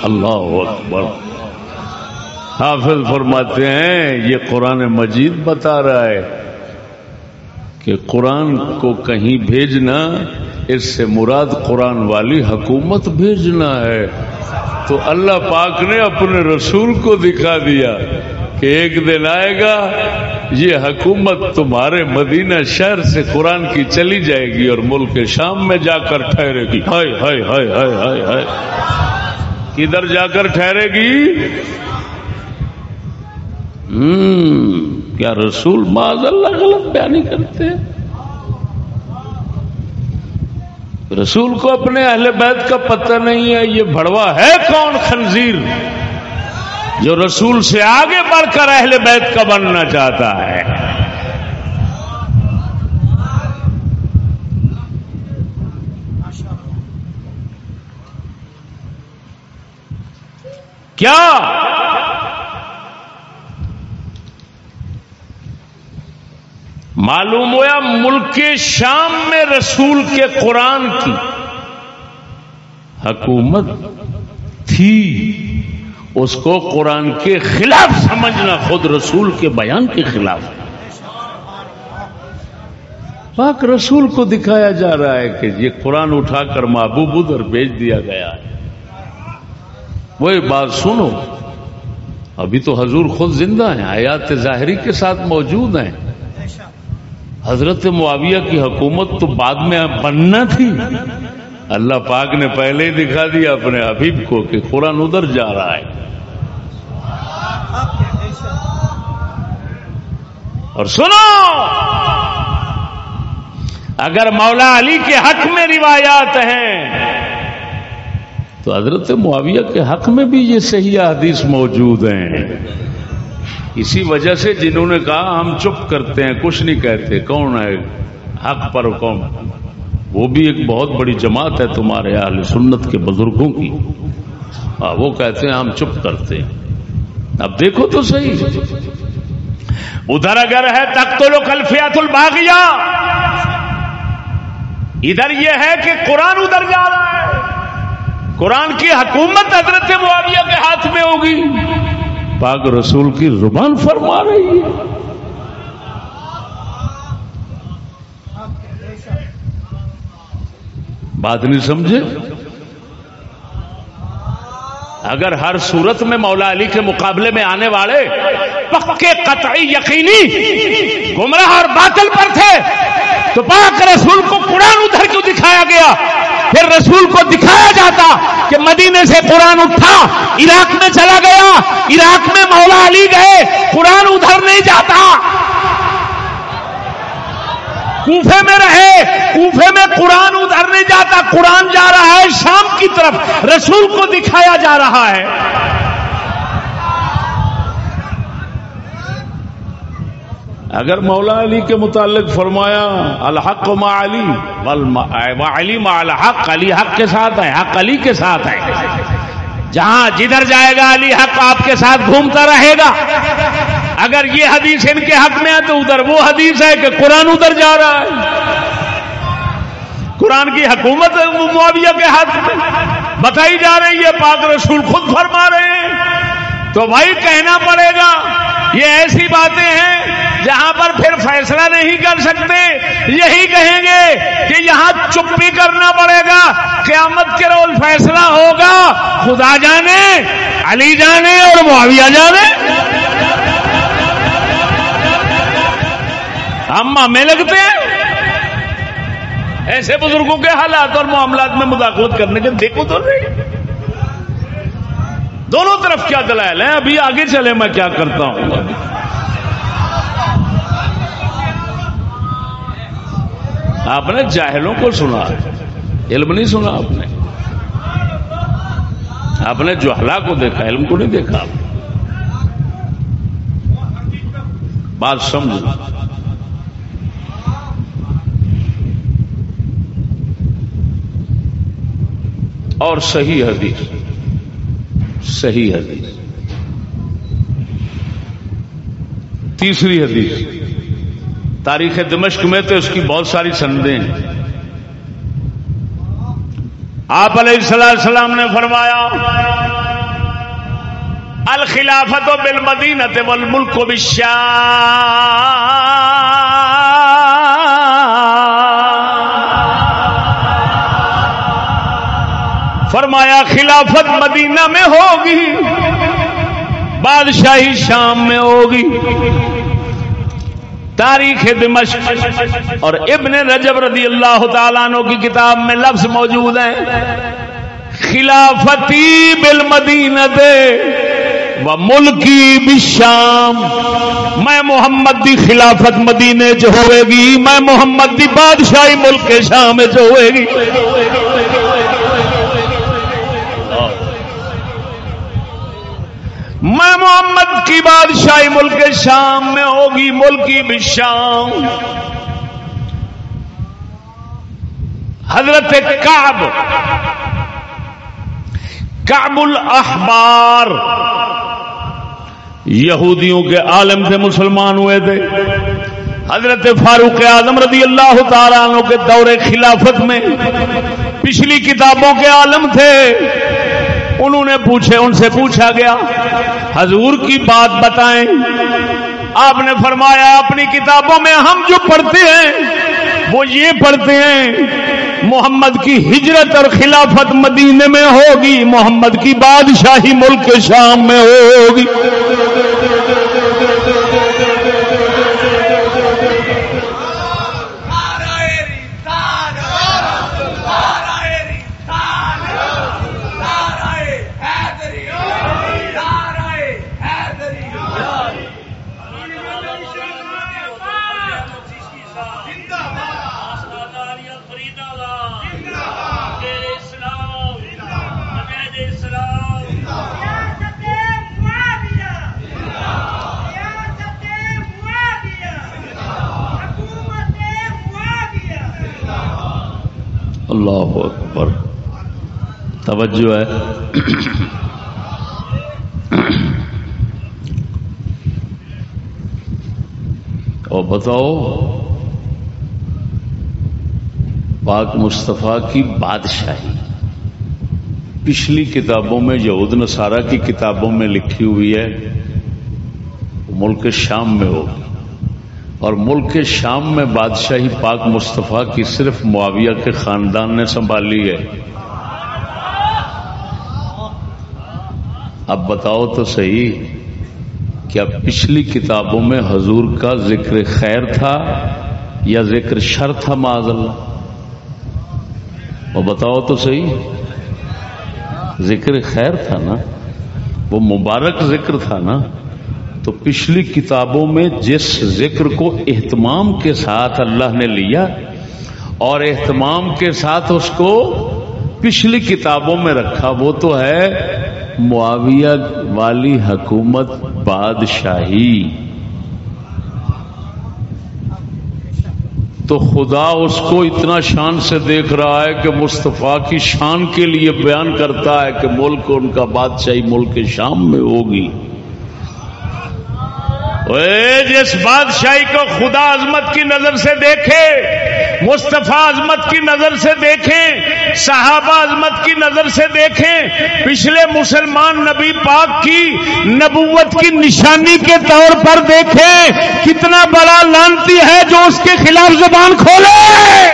اللہ اکبر۔ حافظ فرماتے ہیں، یہ قرآن مجید بتا رہا ہے۔ کہ قرآن کو کہیں بھیجنا، اس سے مراد قرآن والی حکومت بھیجنا ہے۔ تو اللہ پاک نے اپنے رسول کو دکھا دیا کہ ایک دن آئے گا، یہ حکومت تمہارے مدینہ شہر سے قرآن کی چلی جائے گی اور ملک شام میں جا کر ٹھہرے گی۔ ہائے ہائے ہائے ہائے ہائے ہائے۔ کدھر جا کر ٹھہرے گی؟ ہوں کیا رسول معذ اللہ غلط بیانی کرتے ہیں؟ رسول کو اپنے اہل بیت کا پتہ نہیں ہے، یہ بڑوا ہے کون خنزیر؟ جو رسول سے آگے بڑھ کر اہل بیت کا بننا چاہتا ہے۔ کیا؟ معلوم ہوا ملک شام میں رسول کے قرآن کی حکومت تھی، اس کو قرآن کے خلاف سمجھنا خود رسول کے بیان کے خلاف۔ پاک رسول کو دکھایا جا رہا ہے کہ یہ قرآن اٹھا کر محبوب ادھر بھیج دیا گیا ہے۔ وہی بات سنو، ابھی تو حضور خود زندہ ہیں، آیات ظاہری کے ساتھ موجود ہیں۔ حضرت معاویہ کی حکومت تو بعد میں بننا تھی۔ اللہ پاک نے پہلے ہی دکھا دیا اپنے حبیب کو کہ قرآن ادھر جا رہا ہے۔ اور سنو، اگر مولا علی کے حق میں روایات ہیں، تو حضرت معاویہ کے حق میں بھی یہ صحیح حدیث موجود ہیں۔ اسی وجہ سے جنہوں نے کہا ہم چپ کرتے ہیں، کچھ نہیں کہتے، کون ہے؟ حق پر کون وہ بھی ایک بہت بڑی جماعت ہے تمہارے اہل سنت کے بزرگوں کی۔ ہاں وہ کہتے ہیں ہم چپ کرتے ہیں۔ اب دیکھو تو صحیح۔ ادھر اگر ہے تک تو لو کلفیات الباغیہ، ادھر یہ ہے کہ قرآن ادھر جا رہا ہے۔ قرآن کی حکومت حضرت معاویہ کے ہاتھ میں ہوگی۔ پاک رسول کی زبان فرما رہی ہے۔ بات نہیں سمجھے؟ اگر ہر صورت میں مولا علی کے مقابلے میں آنے والے پکے قطعی یقینی گمراہ اور باطل پر تھے، تو پاک رسول کو قرآن ادھر کیوں دکھایا گیا؟ پھر رسول کو دکھایا جاتا کہ مدینے سے قرآن اٹھا، عراق میں چلا گیا، عراق میں مولا علی گئے، قرآن ادھر نہیں جاتا۔ کوفے میں رہے، کوفے میں قرآن ادھر نہیں جاتا، قرآن جا رہا ہے شام کی طرف، رسول کو دکھایا جا رہا ہے۔ اگر مولا علی کے متعلق فرمایا، الحق ما علی علی ما الحق، علی حق کے ساتھ ہے، حق علی کے ساتھ ہے۔ جہاں جدھر جائے گا علی حق، آپ کے ساتھ گھومتا رہے گا۔ اگر یہ حدیث ان کے حق میں ہے، تو ادھر وہ حدیث ہے کہ قرآن ادھر جا رہا ہے۔ قرآن کی حکومت معاویہ کے ہاتھ میں۔ بتائی جا رہی ہے، پاک رسول خود فرما رہے ہیں۔ تو بھائی کہنا پڑے گا یہ ایسی باتیں ہیں جہاں پر پھر فیصلہ نہیں کر سکتے۔ یہی کہیں گے کہ یہاں چپی کرنا پڑے گا۔ قیامت کے رول فیصلہ ہوگا۔ خدا جانے، علی جانے اور معاویہ جانے۔ ہم ہمیں لگتے ہیں۔ ایسے بزرگوں کے حالات اور معاملات میں مداخلت کرنے کے دیکھو تو نہیں۔ دونوں طرف کیا دلائل ہیں؟ ابھی آگے چلے میں کیا کرتا ہوں؟ آپ نے جاہلوں کو سنا، علم نہیں سنا آپ نے۔ آپ نے جوہلا کو دیکھا، علم کو نہیں دیکھا بات سمجھ اور صحیح حدیث۔ صحیح حدیث۔ تیسری حدیث۔ تاریخ دمشق میں تو اس کی بہت ساری سندیں ہیں۔ آپ علیہ السلام السلام نے فرمایا الخلافت و بل مدینت بل فرمایا، خلافت مدینہ میں ہوگی، بادشاہی شام میں ہوگی۔ تاریخ دمشق اور ابن رجب رضی اللہ تعالیٰ عنہ کی کتاب میں لفظ موجود ہیں۔ خلافتی بل دے و ملکی بشام میں محمد دی خلافت مدینے چ ہوئے گی، میں محمد دی بادشاہی ملک شام چ ہوئے گی۔ میں محمد کی بادشاہی ملک شام میں ہوگی ملکی بھی شام۔ حضرت کعب کعب الاحبار۔ یہودیوں کے عالم سے مسلمان ہوئے تھے۔ حضرت فاروق اعظم رضی اللہ تعالیٰ عنہ کے دور خلافت میں پچھلی کتابوں کے عالم تھے۔ انہوں نے پوچھے، ان سے پوچھا گیا، حضور کی بات بتائیں۔ آپ نے فرمایا، اپنی کتابوں میں ہم جو پڑھتے ہیں، وہ یہ پڑھتے ہیں، محمد کی ہجرت اور خلافت مدینے میں ہوگی، محمد کی بادشاہی ملک شام میں ہوگی۔ اللہ اکبر۔ توجہ ہے۔ اور بتاؤ، پاک مصطفیٰ کی بادشاہی۔ پچھلی کتابوں میں یہود نصارہ کی کتابوں میں لکھی ہوئی ہے ملک شام میں ہوگی۔ اور ملک شام میں بادشاہی پاک مصطفیٰ کی صرف معاویہ کے خاندان نے سنبھالی ہے۔ اب بتاؤ تو صحیح، کیا پچھلی کتابوں میں حضور کا ذکر خیر تھا یا ذکر شر تھا معذ اللہ؟ وہ بتاؤ تو صحیح، ذکر خیر تھا نا، وہ مبارک ذکر تھا نا۔ تو پچھلی کتابوں میں جس ذکر کو اہتمام کے ساتھ اللہ نے لیا اور اہتمام کے ساتھ اس کو پچھلی کتابوں میں رکھا، وہ تو ہے معاویہ والی حکومت بادشاہی۔ تو خدا اس کو اتنا شان سے دیکھ رہا ہے کہ مصطفیٰ کی شان کے لیے بیان کرتا ہے کہ ملک ان کا بادشاہی ملک شام میں ہوگی۔ جس بادشاہی کو خدا عظمت کی نظر سے دیکھے، مصطفیٰ عظمت کی نظر سے دیکھیں صحابہ عظمت کی نظر سے دیکھیں پچھلے مسلمان نبی پاک کی نبوت کی نشانی کے طور پر دیکھیں کتنا بڑا لانتی ہے جو اس کے خلاف زبان کھولے۔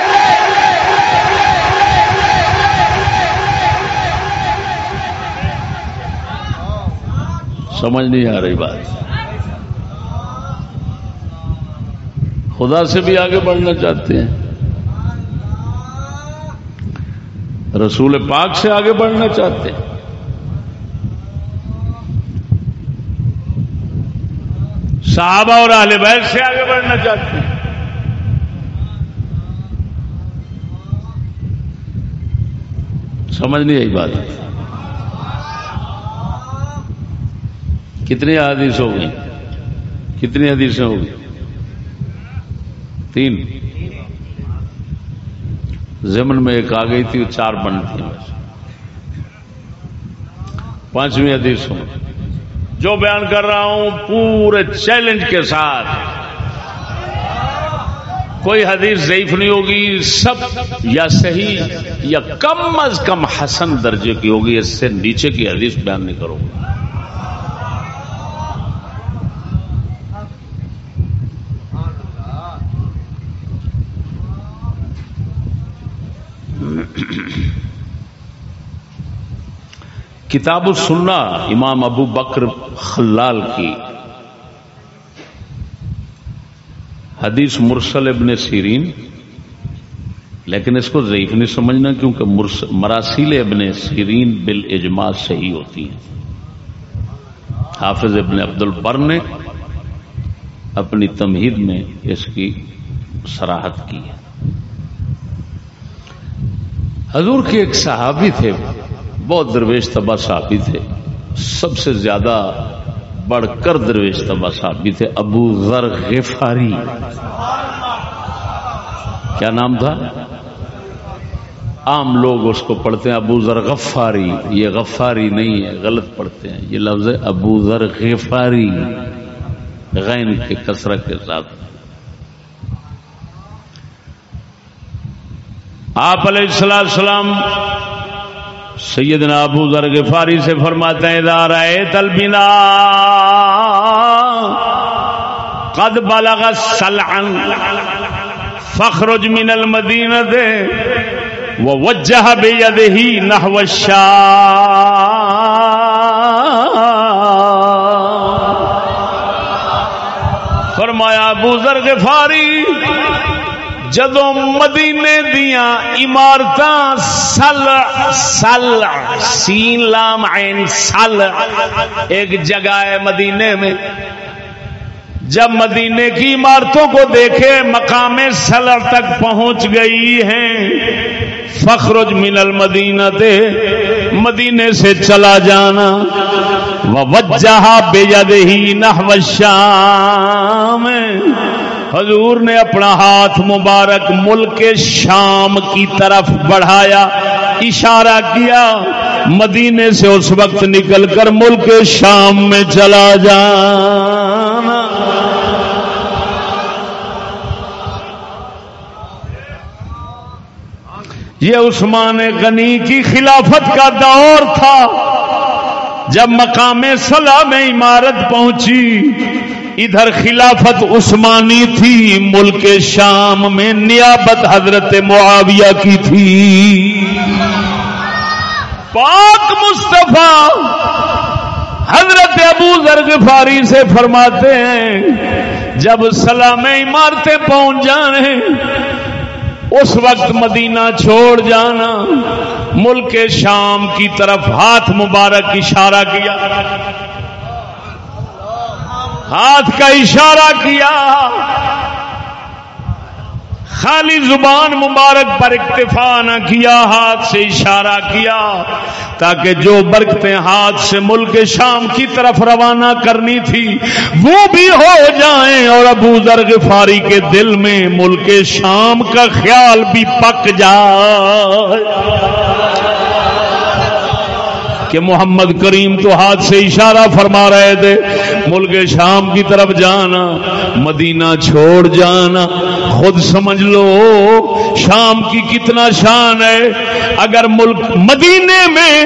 سمجھ نہیں آ رہی بات۔ خدا سے بھی آگے بڑھنا چاہتے ہیں۔ رسول پاک سے آگے بڑھنا چاہتے ہیں۔ صحابہ اور اہل بیت سے آگے بڑھنا چاہتے ہیں۔ سمجھ نہیں آئی بات۔ کتنی حدیث ہوگی کتنی حدیثیں ہوگی تین۔ زمن میں ایک آ گئی تھی، چار بن تھی۔ پانچویں حدیث ہوں جو بیان کر رہا ہوں پورے چیلنج کے ساتھ۔ کوئی حدیث ضعیف نہیں ہوگی، سب یا صحیح یا کم از کم حسن درجے کی ہوگی، اس سے نیچے کی حدیث بیان نہیں کروں گا۔ کتاب السنہ امام ابو بکر خلال کی۔ حدیث مرسل ابن سیرین۔ لیکن اس کو ضعیف نہیں سمجھنا کیونکہ مراسیل ابن سیرین بال اجماع صحیح ہوتی ہے حافظ ابن عبد البر نے اپنی تمہید میں اس کی سراہت کی ہے۔ حضور کے ایک صحابی تھے، بہت درویش تبا صحابی تھے۔ سب سے زیادہ بڑھ کر درویش تبا صحابی تھے، ابو ذر غفاری۔ کیا نام تھا؟ عام لوگ اس کو پڑھتے ہیں، ابو ذر غفاری۔ یہ غفاری نہیں ہے، غلط پڑھتے ہیں۔ یہ لفظ ہے، ابو ذر غفاری۔ غین کے کثرت کے ساتھ۔ آپ علیہ السلام السلام سیدنا ابو ذر غفاری سے فرماتے ہیں، اذا رأيت البنا قد بلغ سلعا فخرج من المدینہ ووجہ بیدہ نحو الشام۔ فرمایا، ابو ذر غفاری جدو مدینے دیاں عمارت سل سل، سین لام عین سل۔ ایک جگہ ہے مدینے میں۔ جب مدینے کی عمارتوں کو دیکھے، مقام سلر تک پہنچ گئی ہیں۔ فخرج من المدینہ تے مدینے سے چلا جانا۔ وجہ بے ہی نحو الشام۔ حضور نے اپنا ہاتھ مبارک ملک شام کی طرف بڑھایا، اشارہ کیا، مدینے سے اس وقت نکل کر ملک شام میں چلا جانا یہ عثمان غنی کی خلافت کا دور تھا، جب مقام صلاح میں عمارت پہنچی ادھر خلافت عثمانی تھی، ملک شام میں نیابت حضرت معاویہ کی تھی۔ پاک مصطفیٰ حضرت ابو ذرغفاری سے فرماتے ہیں، جب سلام عمارتیں پہنچ جانے اس وقت مدینہ چھوڑ جانا، ملک شام کی طرف ہاتھ مبارک اشارہ کیا۔ ہاتھ کا اشارہ کیا۔ خالی زبان مبارک پر اکتفا نہ کیا، ہاتھ سے اشارہ کیا، تاکہ جو برکتیں ہاتھ سے ملک شام کی طرف روانہ کرنی تھی، وہ بھی ہو جائیں اور ابو ذر غفاری کے دل میں ملک شام کا خیال بھی پک جائے۔ کہ محمد کریم تو ہاتھ سے اشارہ فرما رہے تھے، ملک شام کی طرف جانا، مدینہ چھوڑ جانا، خود سمجھ لو، شام کی کتنا شان ہے۔ اگر ملک مدینے میں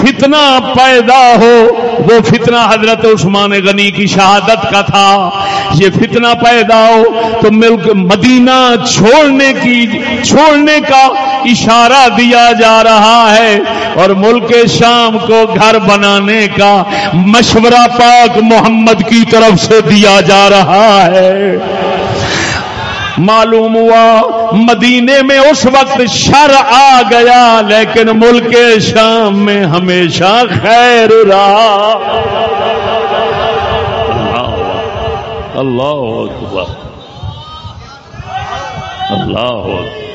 فتنہ پیدا ہو، وہ فتنہ حضرت عثمان غنی کی شہادت کا تھا۔ یہ فتنہ پیدا ہو تو ملک مدینہ چھوڑنے کی، چھوڑنے کا اشارہ دیا جا رہا ہے۔ اور ملک شام کو گھر بنانے کا مشورہ پاک محمد کی طرف سے دیا جا رہا ہے۔ معلوم ہوا مدینے میں اس وقت شر آ گیا، لیکن ملک شام میں ہمیشہ خیر رہا۔ اللہ اکبر۔ اللہ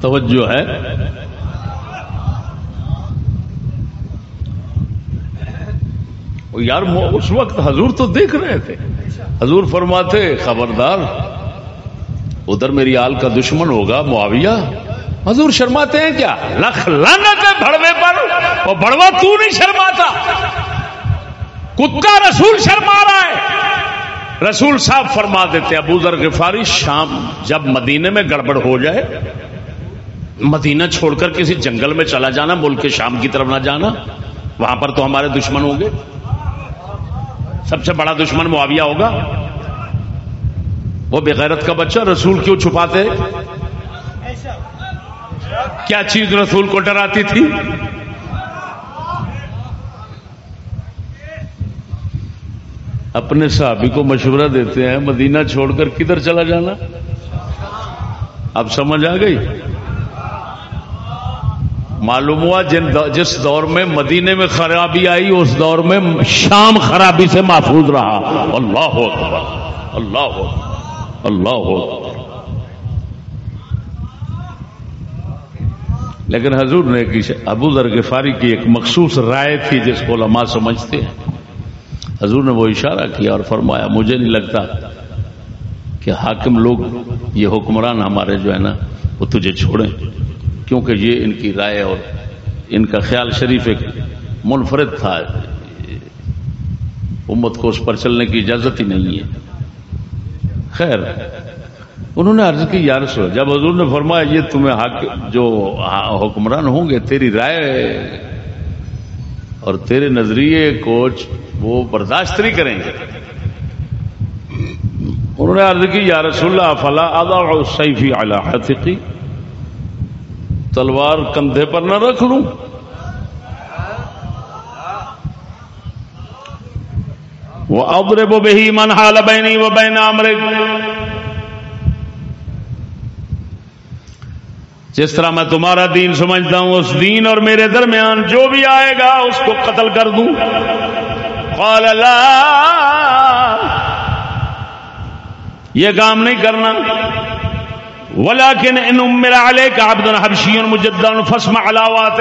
توجہ ہے۔ یار اس وقت حضور تو دیکھ رہے تھے۔ حضور فرماتے، خبردار، ادھر میری آل کا دشمن ہوگا معاویہ۔ حضور شرماتے ہیں کیا؟ لکھ لانت ہے بڑوے پر، اور بڑوا تو نہیں شرماتا۔ کتا رسول شرما رہا ہے۔ رسول صاحب فرما دیتے، ابو ذر غفاری، شام جب مدینے میں گڑبڑ ہو جائے مدینہ چھوڑ کر کسی جنگل میں چلا جانا، ملک کے شام کی طرف نہ جانا، وہاں پر تو ہمارے دشمن ہوں گے۔ سب سے بڑا دشمن معاویہ ہوگا۔ وہ بغیرت کا بچہ، رسول کیوں چھپاتے؟ کیا چیز رسول کو ڈراتی تھی؟ اپنے صحابی کو مشورہ دیتے ہیں، مدینہ چھوڑ کر کدھر چلا جانا؟ اب سمجھ آ گئی؟ معلوم ہوا جن جس دور میں مدینے میں خرابی آئی، اس دور میں شام خرابی سے محفوظ رہا۔ اللہ اکبر، اللہ اللہ لیکن حضور نے ابو ذر غفاری کی ایک مخصوص رائے تھی جس کو علماء سمجھتے ہیں۔ حضور نے وہ اشارہ کیا اور فرمایا، مجھے نہیں لگتا کہ حاکم لوگ یہ حکمران ہمارے جو ہے نا، وہ تجھے چھوڑیں۔ کیونکہ یہ ان کی رائے اور ان کا خیال شریف ایک منفرد تھا۔ امت کو اس پر چلنے کی اجازت ہی نہیں ہے۔ خیر، انہوں نے عرض کی یار سو جب حضور نے فرمایا، یہ تمہیں جو حکمران ہوں گے، تیری رائے اور تیرے نظریے کوچ وہ برداشت نہیں کریں گے۔ انہوں نے عرض کی، یا رسول اللہ فلا ادا سیفی حتقی تلوار کندھے پر نہ رکھ لوں۔ وہ ابر بہی من حال بہنی وہ بہن جس طرح میں تمہارا دین سمجھتا ہوں، اس دین اور میرے درمیان جو بھی آئے گا، اس کو قتل کر دوں۔ قال لا۔ یہ کام نہیں کرنا۔ ولیکن ان میرا علیہ کا عبد حبشی مجدن فسم علاوات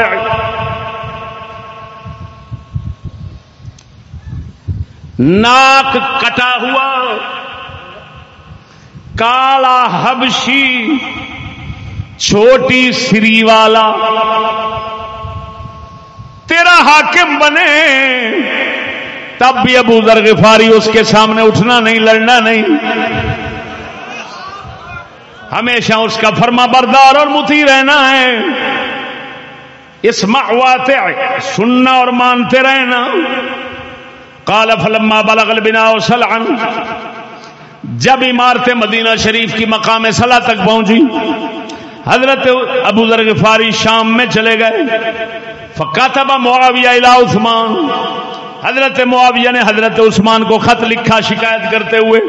ناک کٹا ہوا. کالا حبشی چھوٹی سری والا. تیرا حاکم بنے. تب بھی ابو ذر غفاری اس کے سامنے اٹھنا نہیں، لڑنا نہیں. ہمیشہ اس کا فرما بردار اور متی رہنا ہے۔ اس ماوات سننا اور مانتے رہنا۔ کال فلما بلغل بنا سلان جب عمارت مدینہ شریف کی مقام صلاح تک پہنچی، حضرت ابو ذر غفاری شام میں چلے گئے۔ فکاتبہ معاویہ الى عثمان۔ حضرت معاویہ نے حضرت عثمان کو خط لکھا شکایت کرتے ہوئے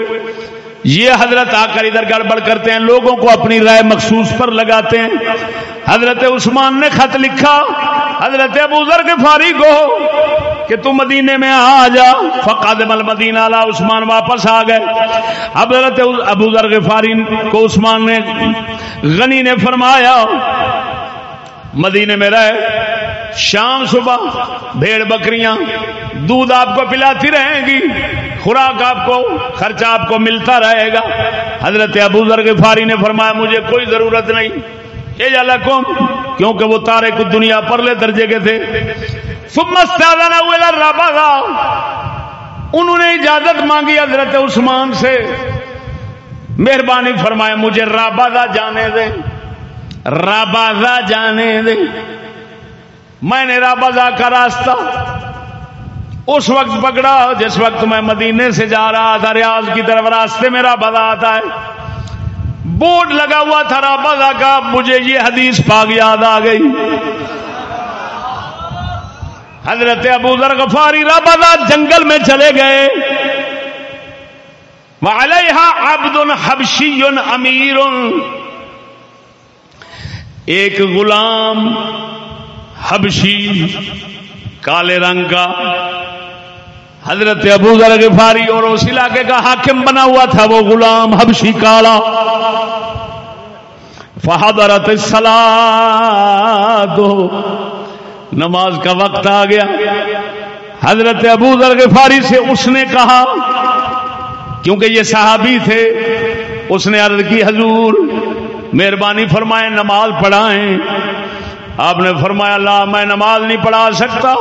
یہ حضرت آ کر ادھر گڑبڑ کرتے ہیں، لوگوں کو اپنی رائے مخصوص پر لگاتے ہیں۔ حضرت عثمان نے خط لکھا، حضرت ابو ذر غفاری کو کہ تم مدینے میں آ جا۔ فقاد مل مدینہ لا، عثمان واپس آ گئے۔ حضرت ابو ذر غفاری کو عثمان نے غنی نے فرمایا، مدینے میں رہے، شام صبح بھیڑ بکریاں دودھ آپ کو پلاتی رہیں گی۔ خوراک آپ کو، خرچہ آپ کو ملتا رہے گا۔ حضرت ابو ذر غفاری نے فرمایا، مجھے کوئی ضرورت نہیں۔ یہ لکم کیونکہ وہ تارے کو دنیا پر لے درجے کے تھے۔ انہوں نے اجازت مانگی حضرت عثمان سے۔ مہربانی فرمائے، مجھے رابادہ جانے دے رابادہ جانے دے میں نے رابادہ کا راستہ اس وقت پکڑا جس وقت میں مدینے سے جا رہا تھا، ریاض کی طرف راستے میں رابادہ آتا ہے۔ بورڈ لگا ہوا تھا رابادہ کا مجھے یہ حدیث پاک یاد آ گئی۔ حضرت ابو ذر غفاری رابادہ جنگل میں چلے گئے۔ عبد حبشی امیر۔ ایک غلام حبشی، کالے رنگ کا۔ حضرت ابو ذر غفاری اور اس علاقے کا حاکم بنا ہوا تھا، وہ غلام حبشی کالا۔ فہادرت سلا دو نماز کا وقت آ گیا۔ حضرت ابو ذر غفاری سے اس نے کہا، کیونکہ یہ صحابی تھے، اس نے عرض کی، حضور، مہربانی فرمائے نماز پڑھائیں۔ آپ نے فرمایا، لا، میں نماز نہیں پڑھا سکتا۔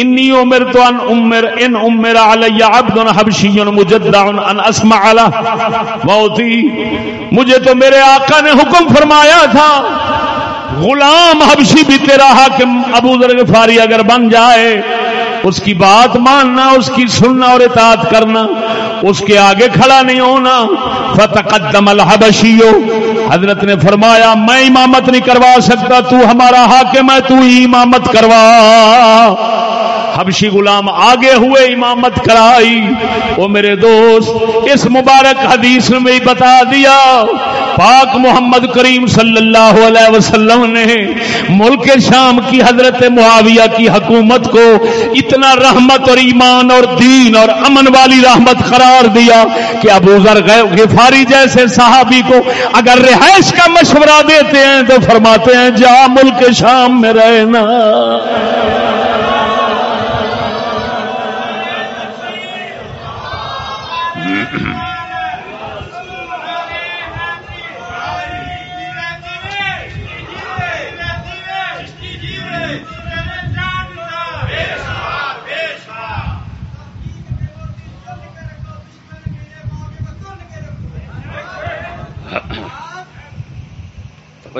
انی عمر تو ان عمر ان عمر علی عبد حبشی مجدع ان اسمع علی موتی مجھے تو میرے آقا نے حکم فرمایا تھا، غلام حبشی بھی تیرا حاکم ابو ذر غفاری اگر بن جائے اس کی بات ماننا، اس کی سننا اور اطاعت کرنا، اس کے آگے کھڑا نہیں ہونا۔ فتقدم الحبشیو حضرت نے فرمایا، میں امامت نہیں کروا سکتا، تو ہمارا حاکم ہے، تو ہی امامت کروا۔ حبشی غلام آگے ہوئے امامت کرائی۔ وہ میرے دوست، اس مبارک حدیث میں بتا دیا، پاک محمد کریم صلی اللہ علیہ وسلم نے ملک شام کی حضرت معاویہ کی حکومت کو اتنا رحمت اور ایمان اور دین اور امن والی رحمت قرار دیا کہ ابو ذر غفاری جیسے صحابی کو اگر رہائش کا مشورہ دیتے ہیں تو فرماتے ہیں، جا ملک شام میں رہنا۔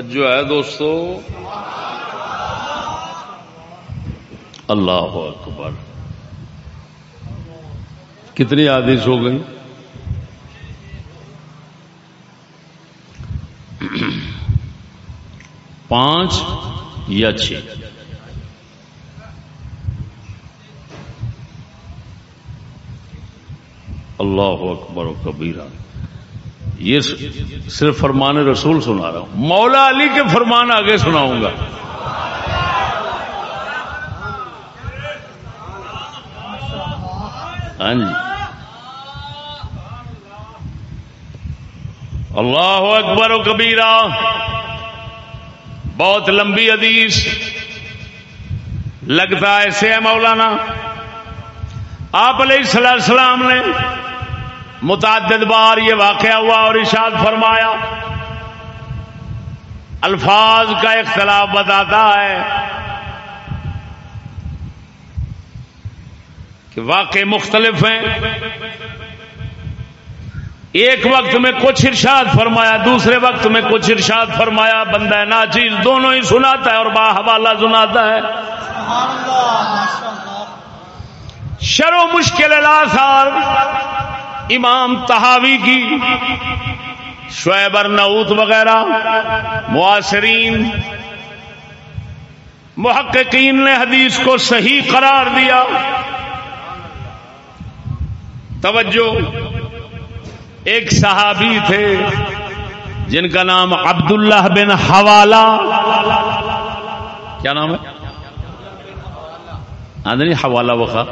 جو ہے دوستو؟ اللہ اکبر۔ کتنی آدیش ہو گئی؟ پانچ یا چھ؟ اللہ اکبر و کبیرہ۔ یہ صرف فرمان رسول سنا رہا ہوں۔ مولا علی کے فرمان آگے سناؤں گا۔ ہاں جی۔ اللہ اکبر و کبیرہ۔ بہت لمبی حدیث۔ لگتا ایسے ہے مولانا۔ آپ علیہ السلام نے متعدد بار یہ واقعہ ہوا اور ارشاد فرمایا الفاظ کا اختلاف بتاتا ہے کہ واقع مختلف ہیں۔ ایک وقت میں کچھ ارشاد فرمایا دوسرے وقت میں کچھ ارشاد فرمایا بندہ نا چیز دونوں ہی سناتا ہے اور با حوالہ سناتا ہے۔ شرو مشکل الاثار امام تحاوی کی شعیبر نعوت وغیرہ، معاصرین، محققین نے حدیث کو صحیح قرار دیا۔ توجہ، ایک صحابی تھے جن کا نام عبداللہ بن حوالہ۔ کیا نام ہے؟ نہیں، حوالہ وقا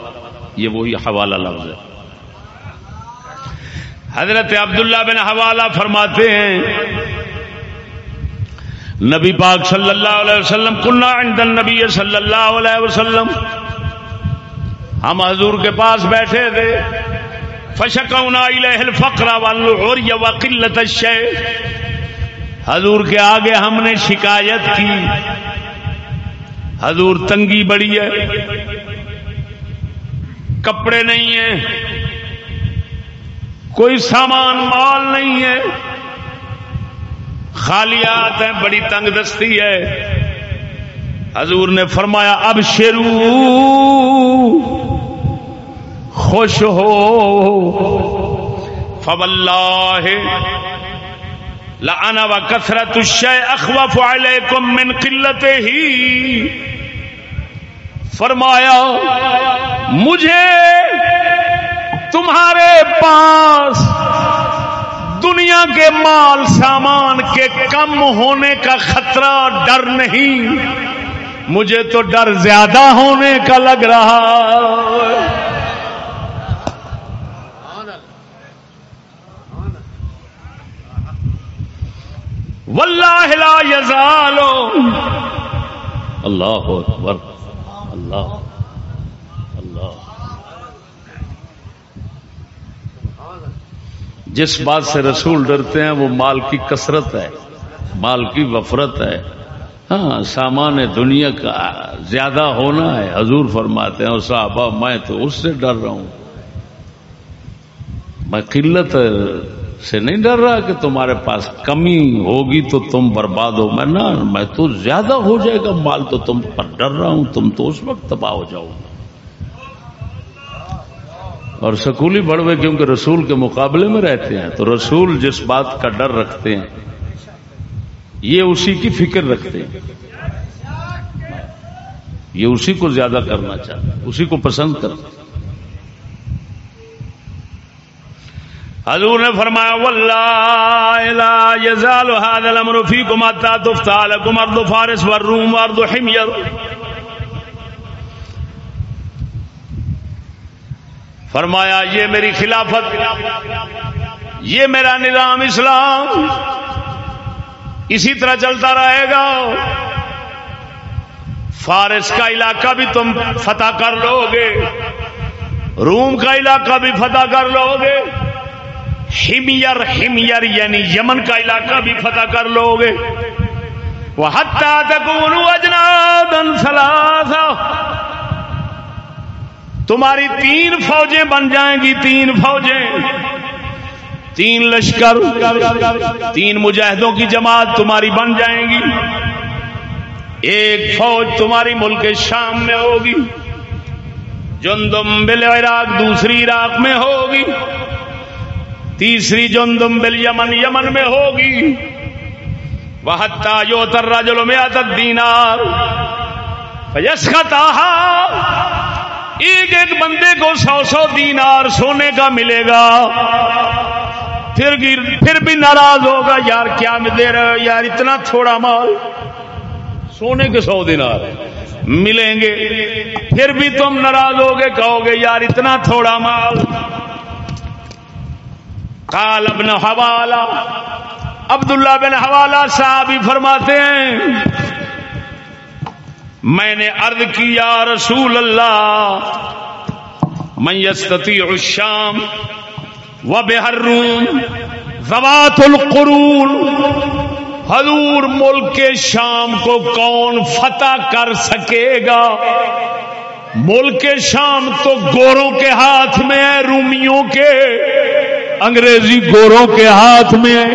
یہ وہی حوالہ لفظ ہے۔ حضرت عبداللہ بن حوالہ فرماتے ہیں، نبی پاک صلی اللہ علیہ وسلم کلنا عند النبی صلی اللہ علیہ وسلم، ہم حضور کے پاس بیٹھے تھے، فشکونا الیہ الفقر والعری وقلت الشیء، حضور کے آگے ہم نے شکایت کی، حضور تنگی بڑی ہے، کپڑے نہیں ہیں کوئی سامان مال نہیں ہے۔ خالیات ہیں، بڑی تنگ دستی ہے۔ حضور نے فرمایا، اب شروع خوش ہو۔ فواللہ لانا و کثرت الشے اخوف علیکم من قلت ہی فرمایا، مجھے تمہارے پاس دنیا کے مال سامان کے کم ہونے کا خطرہ ڈر نہیں۔ مجھے تو ڈر زیادہ ہونے کا لگ رہا واللہ لا یزالو اللہ اکبر۔ اللہ جس بات سے رسول ڈرتے ہیں، وہ مال کی کثرت ہے، مال کی وفرت ہے۔ ہاں سامان دنیا کا زیادہ ہونا ہے، حضور فرماتے ہیں صحابہ، میں تو اس سے ڈر رہا ہوں۔ میں قلت سے نہیں ڈر رہا کہ تمہارے پاس کمی ہوگی تو تم برباد ہو۔ میں نہ، میں تو زیادہ ہو جائے گا، مال تو تم پر ڈر رہا ہوں، تم تو اس وقت تباہ ہو جاؤ گا اور سکولی بڑوے کیونکہ رسول کے مقابلے میں رہتے ہیں، تو رسول جس بات کا ڈر رکھتے ہیں، یہ اسی کی فکر رکھتے ہیں۔ یہ اسی کو زیادہ کرنا چاہتے ہیں، اسی کو پسند کرتے ہیں۔ حضور نے فرمایا، واللہ لا یزال هذا الامر فیکم حتى تفتح لكم ارض فارس والروم وارض حمیر فرمایا، یہ میری خلافت، یہ میرا نظام اسلام، اسی طرح چلتا رہے گا۔ فارس کا علاقہ بھی تم فتح کر لو گے، روم کا علاقہ بھی فتح کر لو گے ہمیر ہمیر یعنی یمن کا علاقہ بھی فتح کر لو گے۔ وہ حتہ تک اجنادن سلاسا تمہاری تین فوجیں بن جائیں گی، تین فوجیں۔ تین لشکر، تین مجاہدوں کی جماعت تمہاری بن جائیں گی۔ ایک فوج تمہاری ملک شام میں ہوگی، جندم بل عراق دوسری عراق میں ہوگی، تیسری جندم بل یمن یمن میں ہوگی۔ وہ جو ترا جلو میں آتا دینار یس کو سو سو دینار سونے کا ملے گا۔ پھر پھر بھی ناراض ہوگا، یار کیا دے رہے یار اتنا تھوڑا مال۔ سونے کے سو دینار ملیں گے۔ پھر بھی تم ناراض ہوگے، کہو گے، یار اتنا تھوڑا مال۔ کال ابن حوالہ۔ عبداللہ بن حوالہ صاحب ہی فرماتے ہیں، میں نے عرض کیا رسول اللہ میں یستتی الشام و بہر روم زوات القرون، حضور ملک کے شام کو کون فتح کر سکے گا؟ ملک شام تو گوروں کے ہاتھ میں ہے، رومیوں کے، انگریزی گوروں کے ہاتھ میں ہے۔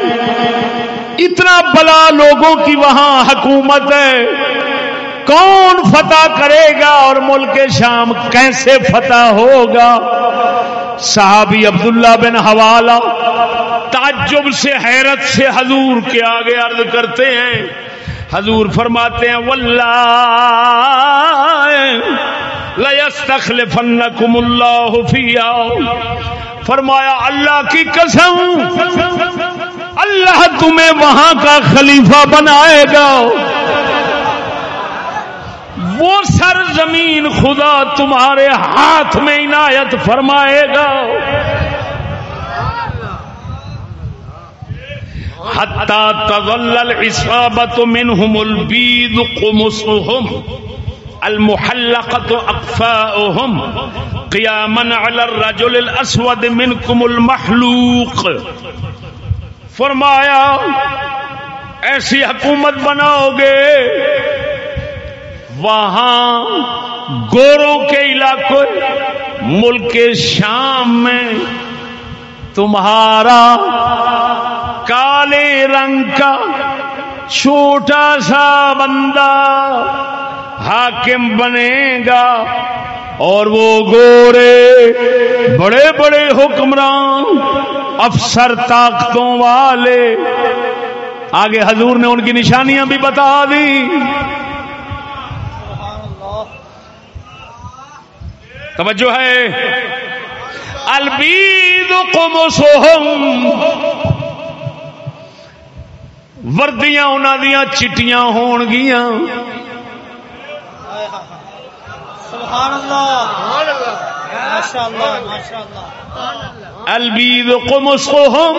اتنا بلا لوگوں کی وہاں حکومت ہے۔ کون فتح کرے گا اور ملک شام کیسے فتح ہوگا؟ صحابی عبداللہ بن حوالہ تعجب سے، حیرت سے حضور کے آگے عرض کرتے ہیں۔ حضور فرماتے ہیں، واللہ لَيَسْتَخْلِفَنَّكُمُ اللَّهُ فِيهَا. فرمایا، اللہ کی قسم، اللہ تمہیں وہاں کا خلیفہ بنائے گا۔ وہ سر زمین خدا تمہارے ہاتھ میں عنایت فرمائے گا۔ حتى تظل العصابة منهم البيض قمصهم المحلقة أقفاؤهم قياما على الرجل الأسود منكم المحلوق۔ فرمایا، ایسی حکومت بناؤ گے وہاں گوروں کے علاقے ملک شام میں تمہارا کالے رنگ کا چھوٹا سا بندہ حاکم بنے گا اور وہ گورے بڑے بڑے حکمران، افسر طاقتوں والے۔ آگے حضور نے ان کی نشانیاں بھی بتا دی توجہ ہے۔ البید قمصہم وردیاں انہاں دیاں چٹیاں ہون گیاں سبحان اللہ البید قمصہم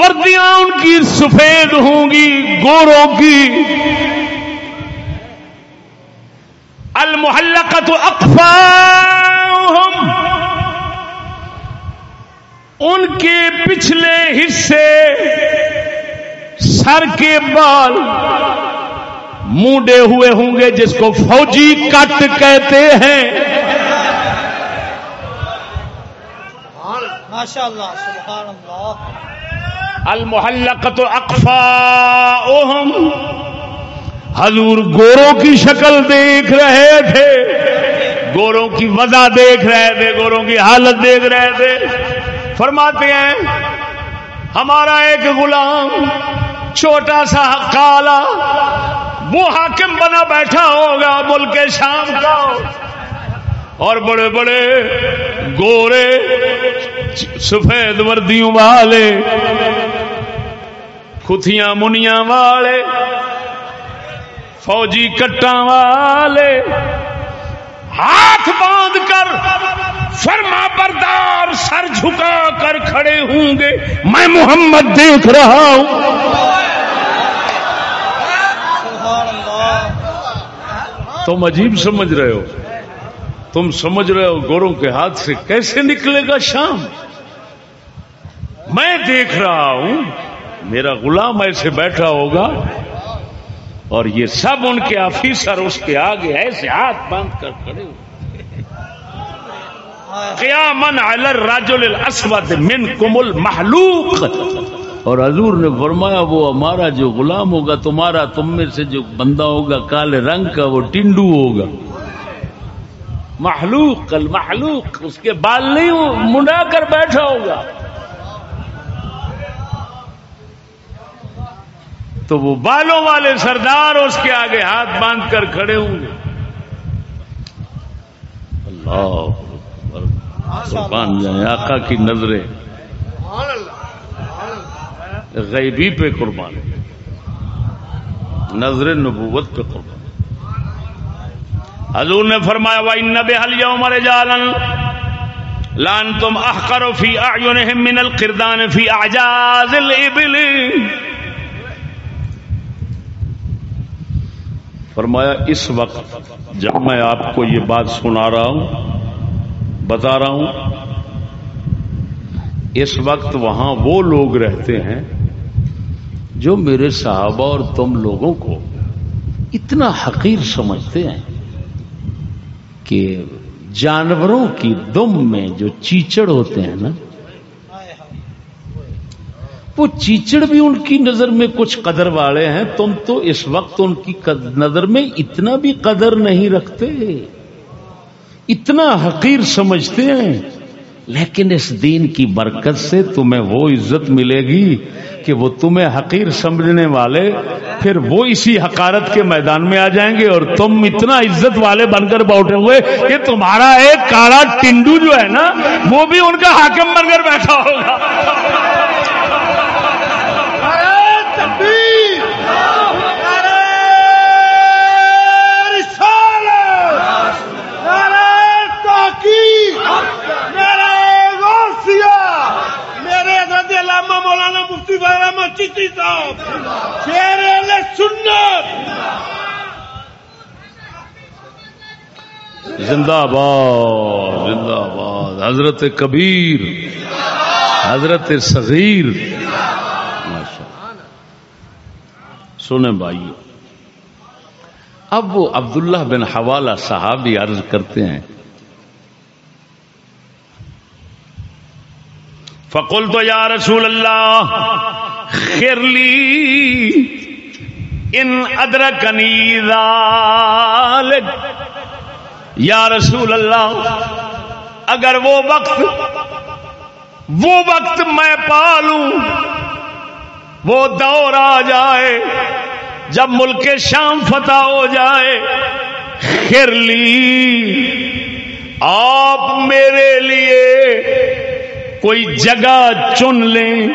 وردیاں ان کی سفید ہوں گی گوروں کی۔ المحلقت اقفاهم ان کے پچھلے حصے سر کے بال مونڈے ہوئے ہوں گے جس کو فوجی کٹ کہتے ہیں۔ ماشاء اللہ سبحان اللہ۔ المحلقت اقفاؤہم حضور گوروں کی شکل دیکھ رہے تھے، گوروں کی وضع دیکھ رہے تھے، گوروں کی حالت دیکھ رہے تھے۔ فرماتے ہیں، ہمارا ایک غلام، چھوٹا سا کالا، وہ حاکم بنا بیٹھا ہوگا ملک شام کا۔ اور بڑے بڑے گورے، سفید وردیوں والے، کھتیاں منیاں والے فوجی کٹا والے ہاتھ باندھ کر فرما بردار سر جھکا کر کھڑے ہوں گے۔ میں محمد دیکھ رہا ہوں۔ تم عجیب سمجھ رہے ہو۔ تم سمجھ رہے ہو گوروں کے ہاتھ سے کیسے نکلے گا شام؟ میں دیکھ رہا ہوں۔ میرا غلام ایسے بیٹھا ہوگا اور یہ سب ان کے آفیسر اس کے آگے ایسے ہاتھ باندھ کر کھڑے ہو قیامن علی الرجل الاسود منکم المحلوق۔ اور حضور نے فرمایا، وہ ہمارا جو غلام ہوگا، تمہارا، تم میں سے جو بندہ ہوگا، کالے رنگ کا، وہ ٹنڈو ہوگا۔ محلوق، المحلوق، اس کے بال نہیں منڈا کر بیٹھا ہوگا۔ تو وہ بالوں والے سردار اس کے آگے ہاتھ باندھ کر کھڑے ہوں گے۔ اللہ اکبر، قربان جائیں، آقا کی نظریں۔ غیبی پہ قربان نظر نبوت پہ قربان حضور نے فرمایا وہ ان نبے حل یوم رجالن لان تم احقر فی اعینہم من القردان فی اعجاز الابل فرمایا، اس وقت جب میں آپ کو یہ بات سنا رہا ہوں، بتا رہا ہوں، اس وقت وہاں وہ لوگ رہتے ہیں جو میرے صحابہ اور تم لوگوں کو اتنا حقیر سمجھتے ہیں کہ جانوروں کی دم میں جو چیچڑ ہوتے ہیں نا وہ چیچڑ بھی ان کی نظر میں کچھ قدر والے ہیں، تم تو اس وقت ان کی نظر میں اتنا بھی قدر نہیں رکھتے۔ اتنا حقیر سمجھتے ہیں۔ لیکن اس دین کی برکت سے تمہیں وہ عزت ملے گی کہ وہ تمہیں حقیر سمجھنے والے، پھر وہ اسی حقارت کے میدان میں آ جائیں گے اور تم اتنا عزت والے بن کر بیٹھے ہوئے کہ تمہارا ایک کالا ٹنڈو جو ہے نا، وہ بھی ان کا حاکم بن کر بیٹھا ہوگا۔ مولانا مفتی بھائی احمد چیتی صاحب۔ شیر اہل سنت۔ زندہ باد زندہ باد۔ حضرت کبیر، حضرت صغیر۔ ماشاء سنیں بھائی اب وہ عبداللہ بن حوالہ صحابی عرض کرتے ہیں فقل تو یا رسول اللہ خرلی ان ادرکنی ذالک۔ یا رسول اللہ، اگر وہ وقت وہ وقت میں پالوں، وہ دور آ جائے، جب ملک شام فتح ہو جائے خرلی آپ میرے لیے کوئی جگہ چن لیں۔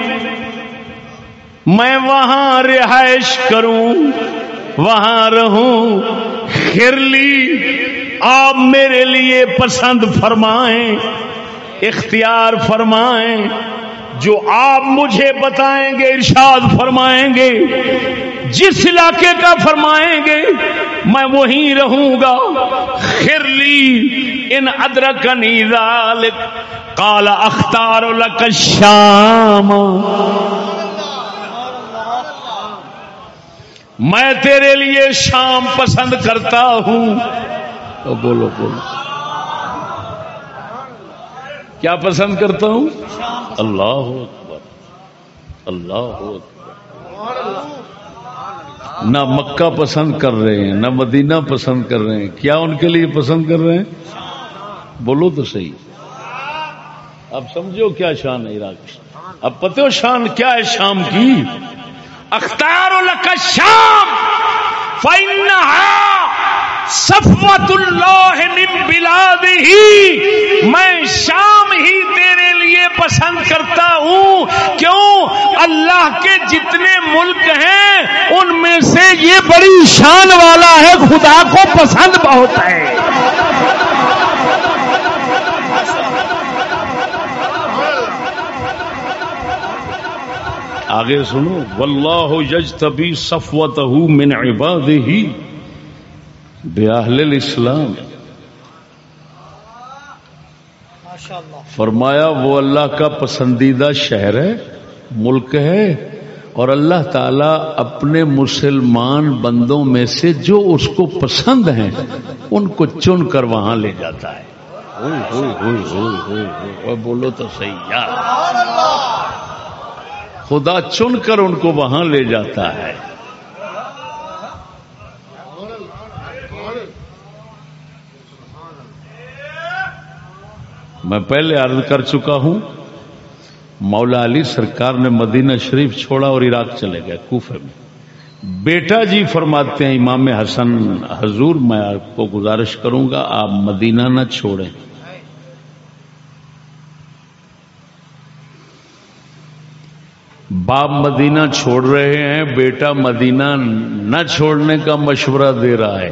میں وہاں رہائش کروں، وہاں رہوں۔ خرلی، آپ میرے لیے پسند فرمائیں، اختیار فرمائیں۔ جو آپ مجھے بتائیں گے، ارشاد فرمائیں گے، جس علاقے کا فرمائیں گے، میں وہیں رہوں گا۔ خرلی، ان ادرک ذالک۔ قال اختار لك الشام. میں تیرے لیے شام پسند کرتا ہوں. تو بولو بولو۔ کیا پسند کرتا ہوں؟ اللہ اکبر اللہ اکبر۔ نہ مکہ پسند کر رہے ہیں، نہ مدینہ پسند کر رہے ہیں۔ کیا ان کے لیے پسند کر رہے ہیں؟ بولو تو صحیح۔ اب سمجھو کیا شان ہے عراق کی؟ اب پتہ ہو شان کیا ہے شام کی؟ اختار لک الشام فإنها صفوت اللہ من بلادہ میں شام ہی تیرے لیے پسند کرتا ہوں۔ کیوں؟ اللہ کے جتنے ملک ہیں، ان میں سے یہ بڑی شان والا ہے، خدا کو پسند بہت ہے۔ آگے سنو واللہ یجتبی صفوتہ من عبادہ بیاہل الاسلام۔ ماشاء اللہ فرمایا وہ اللہ کا پسندیدہ شہر ہے ملک ہے اور اللہ تعالی اپنے مسلمان بندوں میں سے جو اس کو پسند ہیں ان کو چن کر وہاں لے جاتا ہے۔ بولو تو صحیح یار۔ خدا چن کر ان کو وہاں لے جاتا ہے۔ میں پہلے عرض کر چکا ہوں، مولا علی سرکار نے مدینہ شریف چھوڑا اور عراق چلے گئے کوفے میں۔ بیٹا جی فرماتے ہیں، امام حسن حضور، میں آپ کو گزارش کروں گا، آپ مدینہ نہ چھوڑیں۔ باپ مدینہ چھوڑ رہے ہیں، بیٹا مدینہ نہ چھوڑنے کا مشورہ دے رہا ہے۔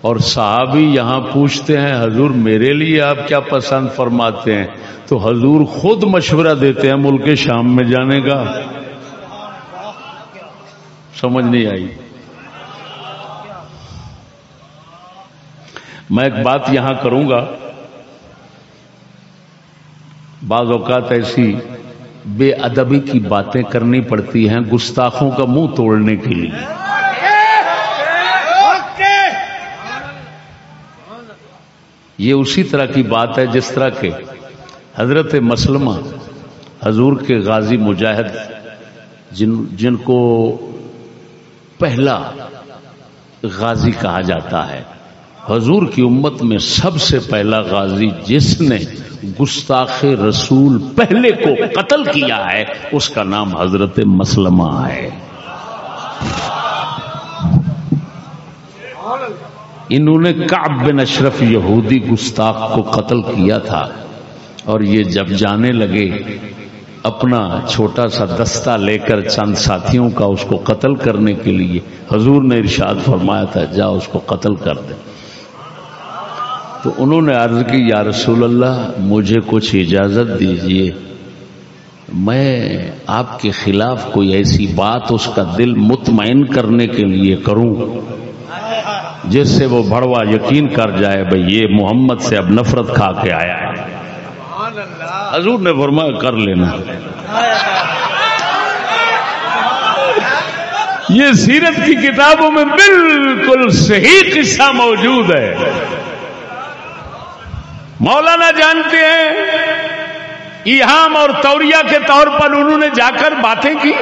اور صحابی یہاں پوچھتے ہیں، حضور میرے لیے آپ کیا پسند فرماتے ہیں؟ تو حضور خود مشورہ دیتے ہیں ملک شام میں جانے کا۔ سمجھ نہیں آئی۔ میں ایک بات یہاں کروں گا۔ بعض اوقات ایسی بے ادبی کی باتیں کرنی پڑتی ہیں گستاخوں کا منہ توڑنے کے لیے۔ یہ اسی طرح کی بات ہے جس طرح کے حضرت مسلمہ، حضور کے غازی مجاہد، جن جن کو پہلا غازی کہا جاتا ہے۔ حضور کی امت میں سب سے پہلا غازی جس نے گستاخ رسول پہلے کو قتل کیا ہے، اس کا نام حضرت مسلمہ ہے۔ انہوں نے کعب بن اشرف یہودی گستاخ کو قتل کیا تھا۔ اور یہ جب جانے لگے، اپنا چھوٹا سا دستہ لے کر چند ساتھیوں کا اس کو قتل کرنے کے لیے حضور نے ارشاد فرمایا تھا، جا اس کو قتل کر دے۔ تو انہوں نے عرض کی، یا رسول اللہ، مجھے کچھ اجازت دیجیے۔ میں آپ کے خلاف کوئی ایسی بات اس کا دل مطمئن کرنے کے لیے کروں۔ جس سے وہ بڑوا یقین کر جائے بھائی یہ محمد سے اب نفرت کھا کے آیا ہے۔ حضور نے فرمایا، کر لینا۔ یہ سیرت کی کتابوں میں بالکل صحیح قصہ موجود ہے۔ مولانا جانتے ہیں، ایہام اور توریا کے طور پر انہوں نے جا کر باتیں کی۔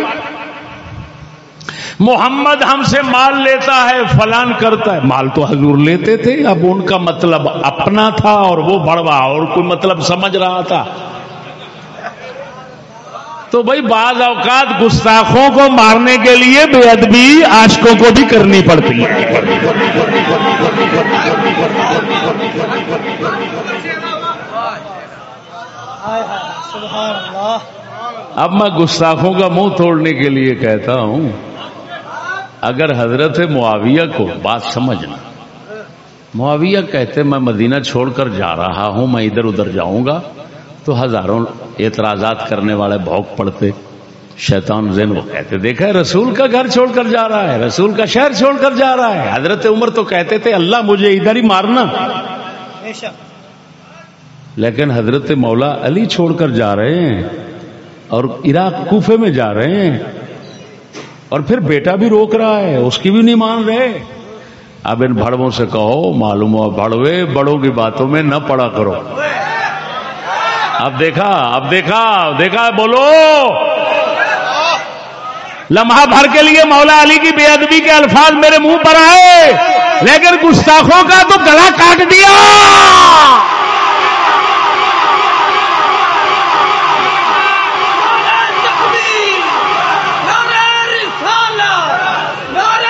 محمد ہم سے مال لیتا ہے، فلان کرتا ہے۔ مال تو حضور لیتے تھے، اب ان کا مطلب اپنا تھا اور وہ بڑوا اور کوئی مطلب سمجھ رہا تھا۔ تو بھائی، بعض اوقات گستاخوں کو مارنے کے لیے بے ادبی آشکوں کو بھی کرنی پڑتی ہے۔ سبحان اللہ۔ اب میں گستاخوں کا منہ توڑنے کے لیے کہتا ہوں اگر حضرت معاویہ کو بات سمجھنا معاویہ کہتے میں مدینہ چھوڑ کر جا رہا ہوں میں ادھر ادھر جاؤں گا تو ہزاروں اعتراضات کرنے والے بھوک پڑتے شیطان زین وہ کہتے دیکھا ہے رسول کا گھر چھوڑ کر جا رہا ہے رسول کا شہر چھوڑ کر جا رہا ہے۔ حضرت عمر تو کہتے تھے اللہ مجھے ادھر ہی مارنا۔ بے شک۔ لیکن حضرت مولا علی چھوڑ کر جا رہے ہیں اور عراق کوفے میں جا رہے ہیں اور پھر بیٹا بھی روک رہا ہے، اس کی بھی نہیں مان رہے۔ اب ان بڑوں سے کہو، معلوم ہو بڑوے بڑوں کی باتوں میں نہ پڑا کرو۔ اب دیکھا اب دیکھا دیکھا، بولو۔ لمحہ بھر کے لیے مولا علی کی بے ادبی کے الفاظ میرے منہ پر آئے، لیکن گستاخوں کا تو گلا کاٹ دیا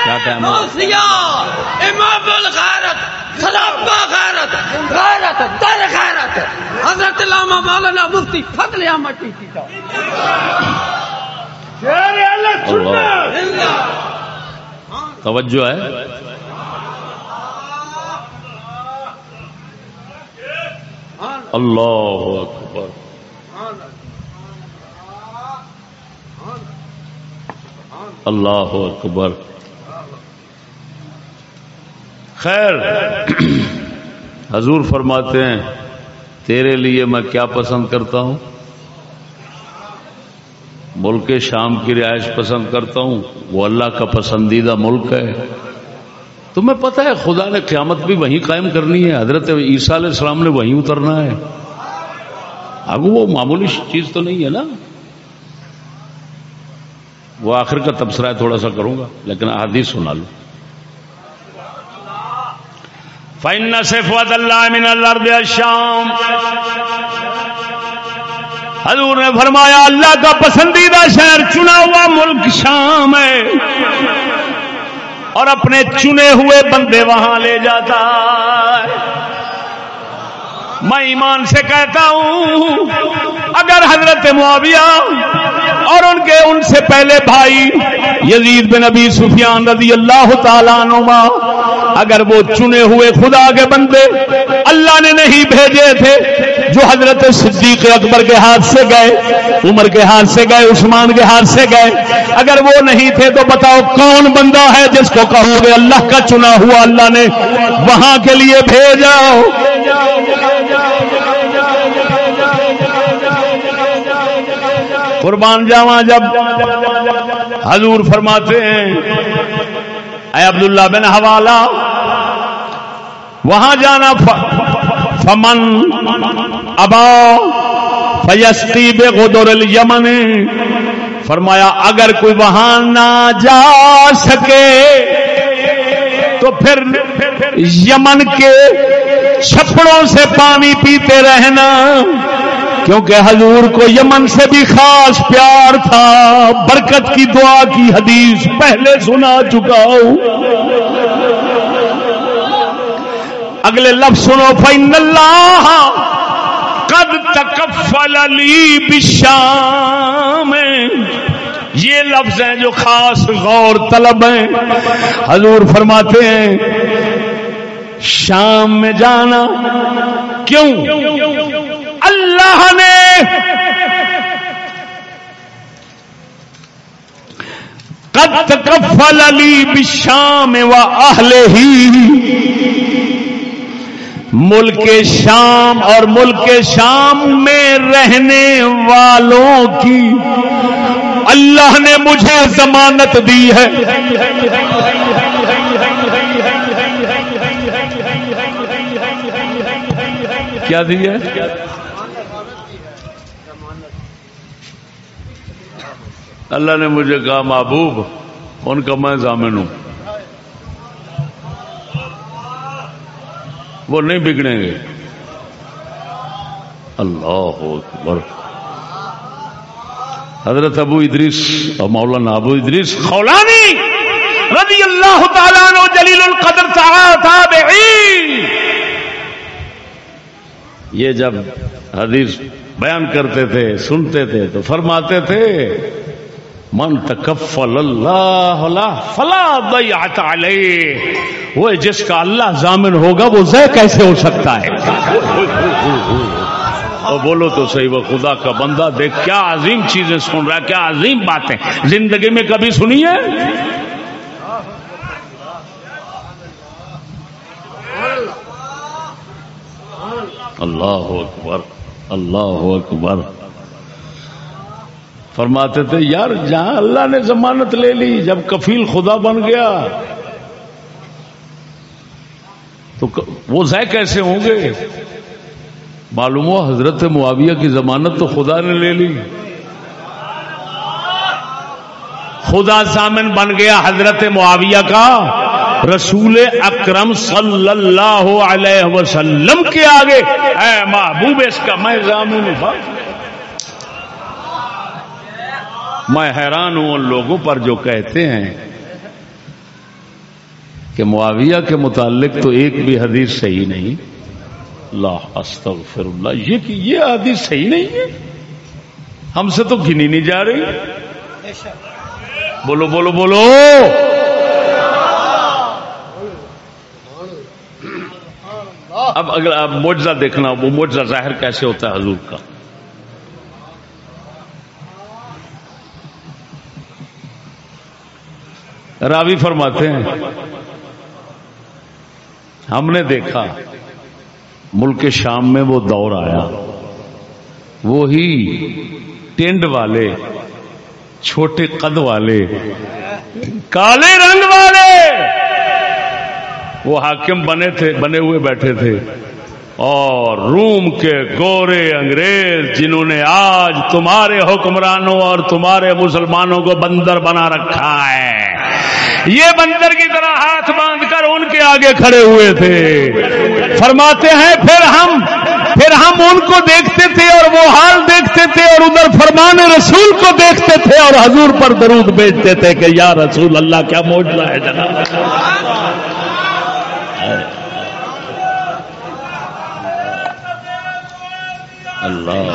کیا ٹائم ہو؟ امام الغیرت خلافہ غیرت غیرت در غیرت۔ حضرت علامہ مولانا مفتی فضل احمد سنت۔ توجہ ہے۔ اللہ اکبر۔ اللہ اکبر۔ خیر۔ حضور فرماتے ہیں، تیرے لیے میں کیا پسند کرتا ہوں؟ ملک شام کی رہائش پسند کرتا ہوں، وہ اللہ کا پسندیدہ ملک ہے۔ تمہیں پتہ ہے، خدا نے قیامت بھی وہیں قائم کرنی ہے۔ حضرت عیسیٰ علیہ السلام نے وہیں اترنا ہے۔ اب وہ معمولی چیز تو نہیں ہے نا۔ وہ آخر کا تبصرہ تھوڑا سا کروں گا، لیکن حدیث سنا لو فَإِنَّ صِفْوَةَ اللَّهِ مِنَ الْأَرْضِ الشَّامِ حضور نے فرمایا، اللہ کا پسندیدہ شہر چنا ہوا ملک شام ہے۔ اور اپنے چنے ہوئے بندے وہاں لے جاتا ہے۔ میں ایمان سے کہتا ہوں، اگر حضرت معاویہ اور ان کے ان سے پہلے بھائی یزید بن نبی سفیان رضی اللہ تعالیٰ نما اگر وہ چنے ہوئے خدا کے بندے اللہ نے نہیں بھیجے تھے، جو حضرت صدیق اکبر کے ہاتھ سے گئے، عمر کے ہاتھ سے گئے، عثمان کے ہاتھ سے گئے، اگر وہ نہیں تھے تو بتاؤ کون بندہ ہے جس کو کہو گے اللہ کا چنا ہوا اللہ نے وہاں کے لیے بھیجا۔ قربان جاواں جب حضور فرماتے ہیں، اے عبداللہ بن حوالہ، وہاں جانا ف- فمن ابا فیستی بے غدر الیمن، فرمایا اگر کوئی وہاں نہ جا سکے تو پھر یمن کے چھپڑوں سے پانی پیتے رہنا۔ کیونکہ حضور کو یمن سے بھی خاص پیار تھا۔ برکت کی دعا کی حدیث پہلے سنا چکا ہوں۔ اگلے لفظ سنو فین اللہ قد تکفل علی بشام یہ لفظ ہیں جو خاص غور طلب ہیں۔ حضور فرماتے ہیں، شام میں جانا۔ کیوں؟ اللہ نے قد تکفل علی بشام و اہل ہی ملک شام اور ملک شام میں رہنے والوں کی اللہ نے مجھے ضمانت دی ہے۔ کیا دی ہے؟ اللہ نے مجھے کہا محبوب، ان کا میں ضامن ہوں۔ وہ نہیں بگڑیں گے۔ اللہ اکبر۔ حضرت ابو ادریس اور مولانا ابو ادریس خولانی رضی اللہ تعالیٰ عنہ جلیل القدر تابعی یہ جب حدیث بیان کرتے تھے، سنتے تھے تو فرماتے تھے من تکفل اللہ اللہ فلا ضیعت علیہ۔ وہ جس کا اللہ ضامن ہوگا وہ زے کیسے ہو سکتا ہے؟ اور بولو تو صحیح، وہ خدا کا بندہ، دیکھ کیا عظیم چیزیں سن رہا ہے، کیا عظیم باتیں۔ زندگی میں کبھی سنی ہے اللہ اکبر اللہ اکبر۔ فرماتے تھے، یار، جہاں اللہ نے ضمانت لے لی، جب کفیل خدا بن گیا، تو وہ ضائع کیسے ہوں گے؟ معلوم ہو حضرت معاویہ کی ضمانت تو خدا نے لے لی۔ خدا سامن بن گیا حضرت معاویہ کا۔ رسول اکرم صلی اللہ علیہ وسلم کے آگے۔ اے محبوب، اس کا میں ضامن تھا میں حیران ہوں ان لوگوں پر جو کہتے ہیں کہ معاویہ کے متعلق تو ایک بھی حدیث صحیح نہیں۔ اللہ استغفر اللہ۔ یہ کہ یہ حدیث صحیح نہیں ہے۔ ہم سے تو گنی نہیں جا رہی۔ بولو بولو بولو۔ اب اگر آپ معجزہ دیکھنا، وہ معجزہ ظاہر کیسے ہوتا ہے حضور کا؟ راوی فرماتے ہیں، ہم نے دیکھا، ملک شام میں وہ دور آیا۔ وہی ٹینڈ والے، چھوٹے قد والے، کالے رنگ والے۔ وہ حاکم بنے تھے، بنے ہوئے بیٹھے تھے۔ اور روم کے گورے انگریز جنہوں نے آج تمہارے حکمرانوں اور تمہارے مسلمانوں کو بندر بنا رکھا ہے۔ یہ بندر کی طرح ہاتھ باندھ کر ان کے آگے کھڑے ہوئے تھے۔ فرماتے ہیں، پھر ہم پھر ہم ان کو دیکھتے تھے اور وہ حال دیکھتے تھے اور ادھر فرمان رسول کو دیکھتے تھے اور حضور پر درود بیچتے تھے کہ یا رسول اللہ، کیا موجودہ ہے جناب؟ اللہ۔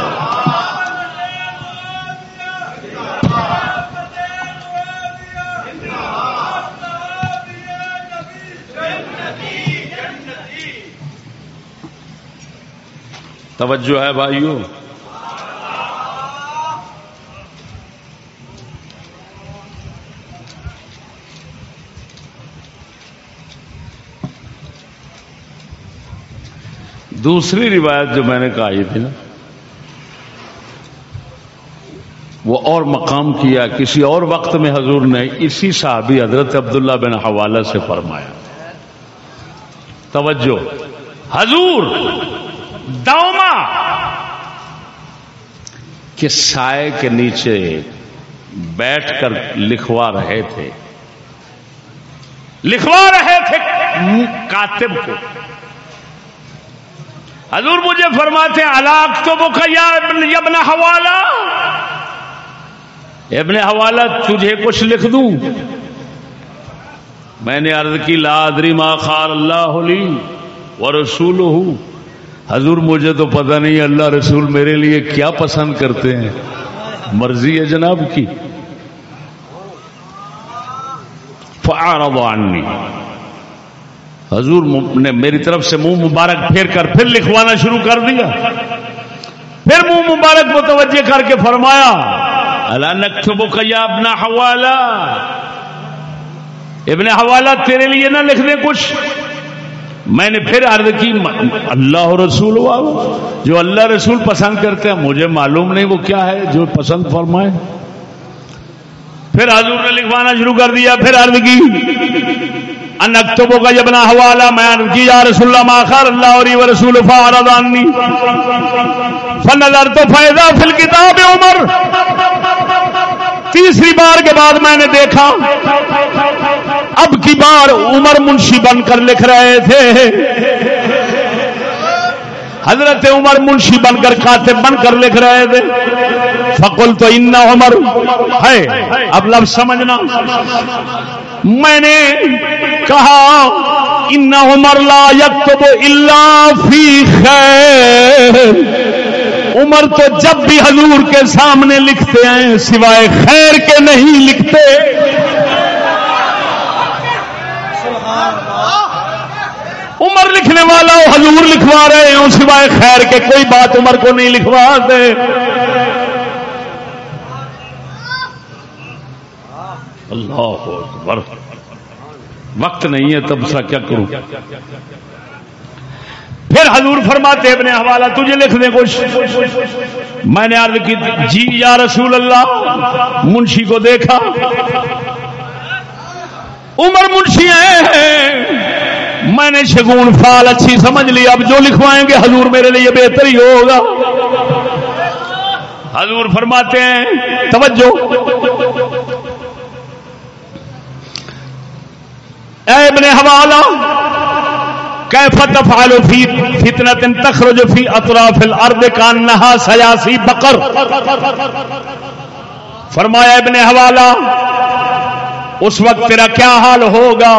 توجہ ہے بھائیوں دوسری روایت جو میں نے کہی تھی نا۔ وہ اور مقام کیا کسی اور وقت میں حضور نے؟ اسی صحابی حضرت عبداللہ بن حوالہ سے فرمایا۔ توجہ۔ حضور، دوما۔ کے سائے کے نیچے بیٹھ کر لکھوا رہے تھے۔ لکھوا رہے تھے کاتب کو۔ حضور مجھے فرماتے ہیں علاق تو وہ ابن حوالہ؟ ابن حوالہ تجھے کچھ لکھ دوں؟ میں نے عرض کی لادری ما خار اللہ لی و رسول ہوں حضور، مجھے تو پتہ نہیں اللہ رسول میرے لیے کیا پسند کرتے ہیں۔ مرضی ہے جناب کی۔ فعارض عنی۔ حضور، نے میری طرف سے منہ مبارک پھیر کر پھر لکھوانا شروع کر دیا۔ پھر منہ مبارک متوجہ کر کے فرمایا اللہ نکتبک یا ابن حوالہ۔ ابن حوالہ تیرے لیے نہ لکھ دیں کچھ۔ میں نے پھر عرض کی، اللہ رسول جو اللہ رسول پسند کرتے ہیں، مجھے معلوم نہیں وہ کیا ہے، جو پسند فرمائے۔ پھر حضور نے لکھوانا شروع کر دیا، پھر عرض کی۔ انکتبوں کا جبنا حوالہ، میں عرض کی، یا رسول اللہ ماخر اللہ اور رسول فارد عنی فنظر تو فیضا فی الکتاب عمر۔ تیسری بار کے بعد میں نے دیکھا، اب کی بار عمر منشی بن کر لکھ رہے تھے۔ حضرت عمر منشی بن کر کاتب بن کر لکھ رہے تھے۔ فقل تو ان عمر ہے اب لفظ سمجھنا۔ میں نے کہا، ان عمر لا یکتب الا فی خیر۔ عمر تو جب بھی حضور کے سامنے لکھتے ہیں، سوائے خیر کے نہیں لکھتے۔ عمر لکھنے والا ہو حضور لکھوا رہے ہیں سوائے خیر کے کوئی بات عمر کو نہیں لکھوا دے۔ اللہ اکبر۔ وقت نہیں ہے، تب سا کیا کروں؟ پھر حضور فرماتے ابن حوالہ تجھے لکھ دیں کچھ۔ میں نے عرض کی جی یا رسول اللہ، منشی کو دیکھا۔ عمر منشی ہیں۔ میں نے شگون فال اچھی سمجھ لی، اب جو لکھوائیں گے حضور میرے لیے بہتر ہی ہوگا۔ حضور فرماتے ہیں، توجہ۔ اے ابن حوالہ کیف تفعل فی فتنة تخرج فی اطراف الارض کانہا سیاسی بقر؟ فرمایا ابن حوالہ، اس وقت تیرا کیا حال ہوگا؟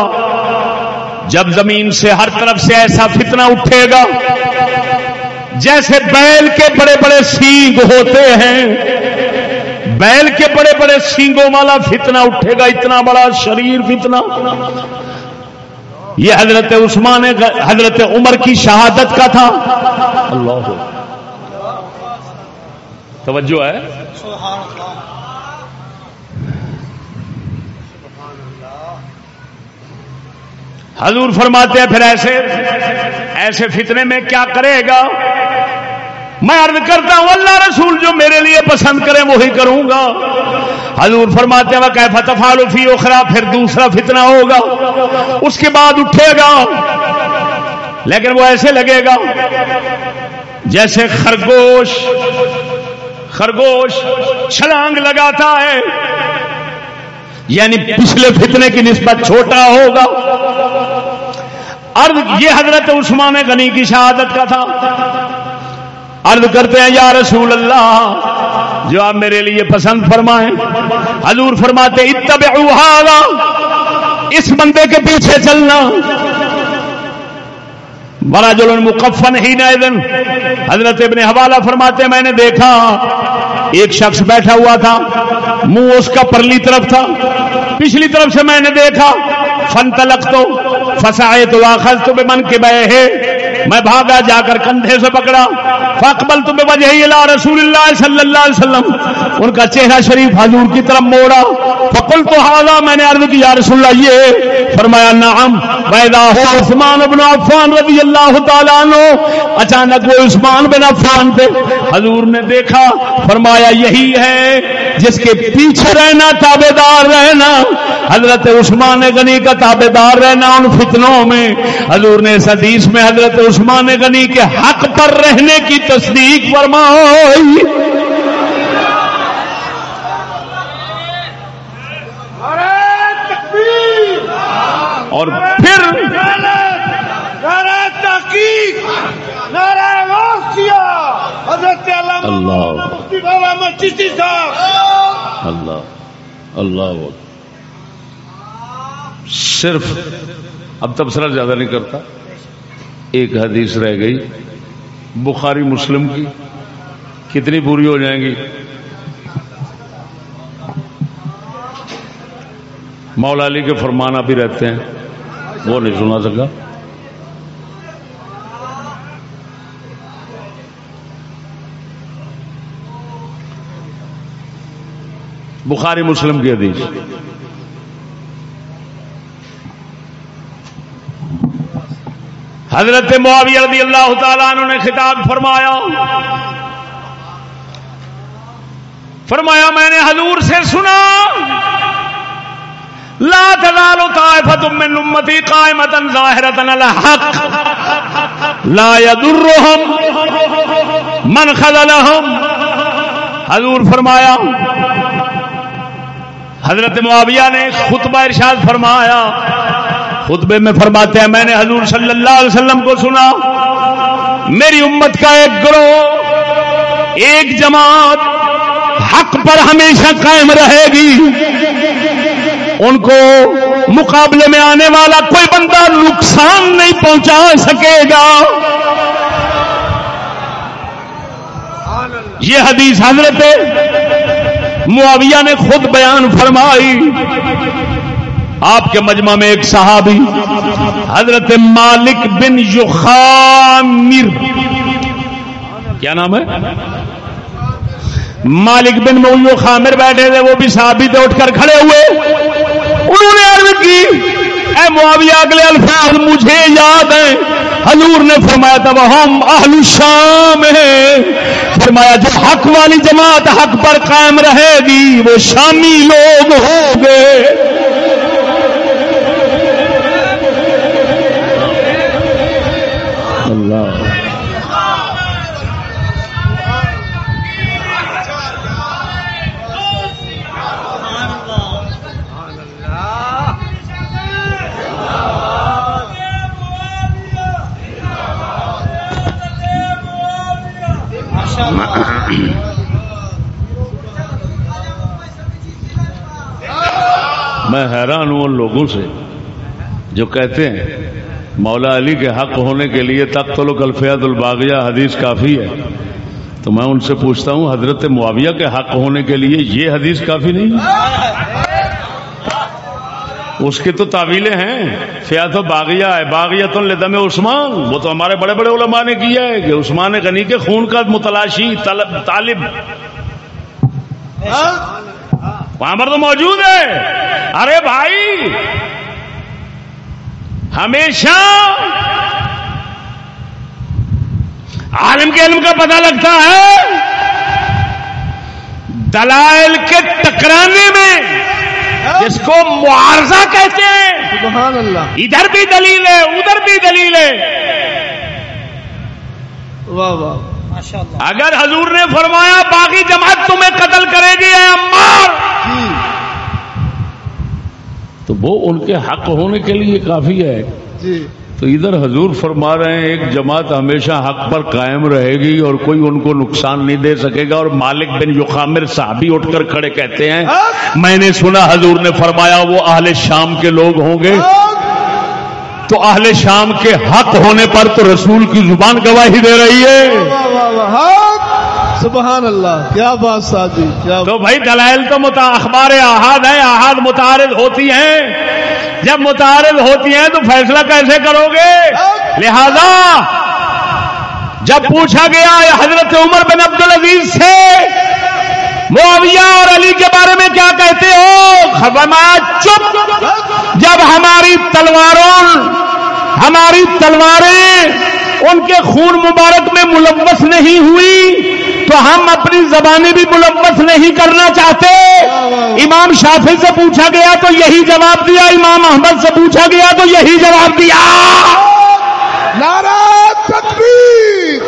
جب زمین سے ہر طرف سے ایسا فتنہ اٹھے گا، جیسے بیل کے بڑے بڑے سینگ ہوتے ہیں۔ بیل کے بڑے بڑے سینگوں والا فتنہ اٹھے گا، اتنا بڑا شریر فتنہ۔ یہ حضرت عثمان حضرت عمر کی شہادت کا تھا۔ اللہ توجہ ہے۔ حضور فرماتے ہیں پھر ایسے ایسے فتنے میں کیا کرے گا؟ میں عرض کرتا ہوں، اللہ رسول جو میرے لیے پسند کرے وہی کروں گا۔ حضور فرماتے ہیں کہ فتح فی اخرا پھر دوسرا فتنہ ہوگا۔ اس کے بعد اٹھے گا۔ لیکن وہ ایسے لگے گا جیسے خرگوش خرگوش چھلانگ لگاتا ہے۔ یعنی پچھلے فتنے کی نسبت چھوٹا ہوگا۔ عرض یہ حضرت عثمان غنی کی شہادت کا تھا۔ عرض کرتے ہیں، یا رسول اللہ جو آپ میرے لیے پسند فرمائیں۔ حضور فرماتے اتبعوا اس بندے کے پیچھے چلنا۔ بڑا جلن مقفن ہی نائدن حضرت ابن حوالہ فرماتے میں نے دیکھا، ایک شخص بیٹھا ہوا تھا، منہ اس کا پرلی طرف تھا۔ پچھلی طرف سے میں نے دیکھا فن تلک تو فسائے تو آخذ تو بے من کے بے ہے۔ میں بھاگا جا کر کندھے سے پکڑا۔ فاقبل تو وجہ الا رسول اللہ صلی اللہ علیہ وسلم۔ ان کا چہرہ شریف حضور کی طرف موڑا۔ فقل تو حاضا میں نے عرض کی، یا رسول اللہ، یہ فرمایا، نعم۔ ویدا ہو عثمان بن عفان رضی اللہ تعالیٰ عنہ، اچانک وہ عثمان بن عفان تھے۔ حضور نے دیکھا، فرمایا، یہی ہے جس کے پیچھے رہنا تابے دار رہنا، حضرت عثمان غنی کا تابے دار رہنا ان فتنوں میں۔ حضور نے اس حدیث میں حضرت عثمان غنی کے حق پر رہنے کی تصدیق فرمائی۔ اور پھر نعرہ تحقیق، نعرہ حضرت علامہ اللہ۔ چشتی صاحب. اللہ. اللہ صرف اب تبصرہ زیادہ نہیں کرتا. ایک حدیث رہ گئی. بخاری مسلم کی. کتنی پوری ہو جائیں گی؟ مولا علی کے فرمانا بھی رہتے ہیں. وہ نہیں سنا سکا. بخاری مسلم کی حدیث۔ حضرت معاویہ رضی اللہ تعالیٰ عنہ نے خطاب فرمایا۔ فرمایا، میں نے حضور سے سنا، لا تزال طائفة من امتی قائمة ظاہرة الحق۔ لا يضرهم من خذلهم حضور فرمایا حضرت معاویہ نے خطبہ ارشاد فرمایا۔ خطبے میں فرماتے ہیں، میں نے حضور صلی اللہ علیہ وسلم کو سنا، میری امت کا ایک گروہ، ایک جماعت حق پر ہمیشہ قائم رہے گی۔ ان کو مقابلے میں آنے والا کوئی بندہ نقصان نہیں پہنچا سکے گا۔ یہ حدیث حضرت معاویہ نے خود بیان فرمائی۔ آپ کے مجمع میں ایک صحابی، حضرت مالک بن یخامر۔ کیا نام ہے؟ مالک بن مولو خامر بیٹھے تھے، وہ بھی صحابی تھے اٹھ کر کھڑے ہوئے۔ انہوں نے عرض کی اے معاویہ، اگلے الفاظ مجھے یاد ہیں۔ حضور نے فرمایا تھا وہ ہم اہل شام ہیں۔ فرمایا، جو حق والی جماعت حق پر قائم رہے گی، وہ شامی لوگ ہوں گے۔ اللہ۔ میں حیران ہوں ان لوگوں سے جو کہتے ہیں، مولا علی کے حق ہونے کے لیے تخت الفیات الباغیہ حدیث کافی ہے۔ تو میں ان سے پوچھتا ہوں، حضرت معاویہ کے حق ہونے کے لیے یہ حدیث کافی نہیں اس کی تو تعویلیں ہیں۔ فیات و باغیہ ہے باغیت الدم عثمان۔ وہ تو ہمارے بڑے بڑے علماء نے کیا ہے کہ عثمان غنی کے خون کا متلاشی طالب۔ وہاں پر تو موجود ہے۔ ارے بھائی ہمیشہ عالم کے علم کا پتہ لگتا ہے۔ دلائل کے ٹکرانے میں جس کو معارضہ کہتے ہیں سبحان اللہ۔ ادھر بھی دلیل ہے ادھر بھی دلیل ہے۔ واہ واہ۔ اگر حضور نے فرمایا باقی جماعت تمہیں قتل کرے گی اے عمار! جی۔ تو وہ ان کے حق ہونے کے لیے کافی ہے۔ جی۔ تو ادھر حضور فرما رہے ہیں ایک جماعت ہمیشہ حق پر قائم رہے گی اور کوئی ان کو نقصان نہیں دے سکے گا۔ اور مالک بن یقامر صحابی اٹھ کر کھڑے کہتے ہیں میں نے سنا حضور نے فرمایا وہ اہل شام کے لوگ ہوں گے۔ تو اہل شام کے حق ہونے پر تو رسول کی زبان گواہی دے رہی ہے۔ ہاں۔ سبحان اللہ کیا بات ساجی کیا تو بھائی دلائل تو اخبار احاد ہے احاد متعارض ہوتی ہیں۔ جب متعارض ہوتی ہیں تو فیصلہ کیسے کرو گے؟ لہذا جب پوچھا گیا حضرت عمر بن عبد العزیز سے معاویہ اور علی کے بارے میں کیا کہتے ہو؟ فرمایا چپ۔ جب ہماری تلواروں ہماری تلواریں ان کے خون مبارک میں ملوث نہیں ہوئی، تو ہم اپنی زبانیں بھی ملوث نہیں کرنا چاہتے۔ امام شافی سے پوچھا گیا تو یہی جواب دیا، امام احمد سے پوچھا گیا تو یہی جواب دیا۔ نعرہ تکبیر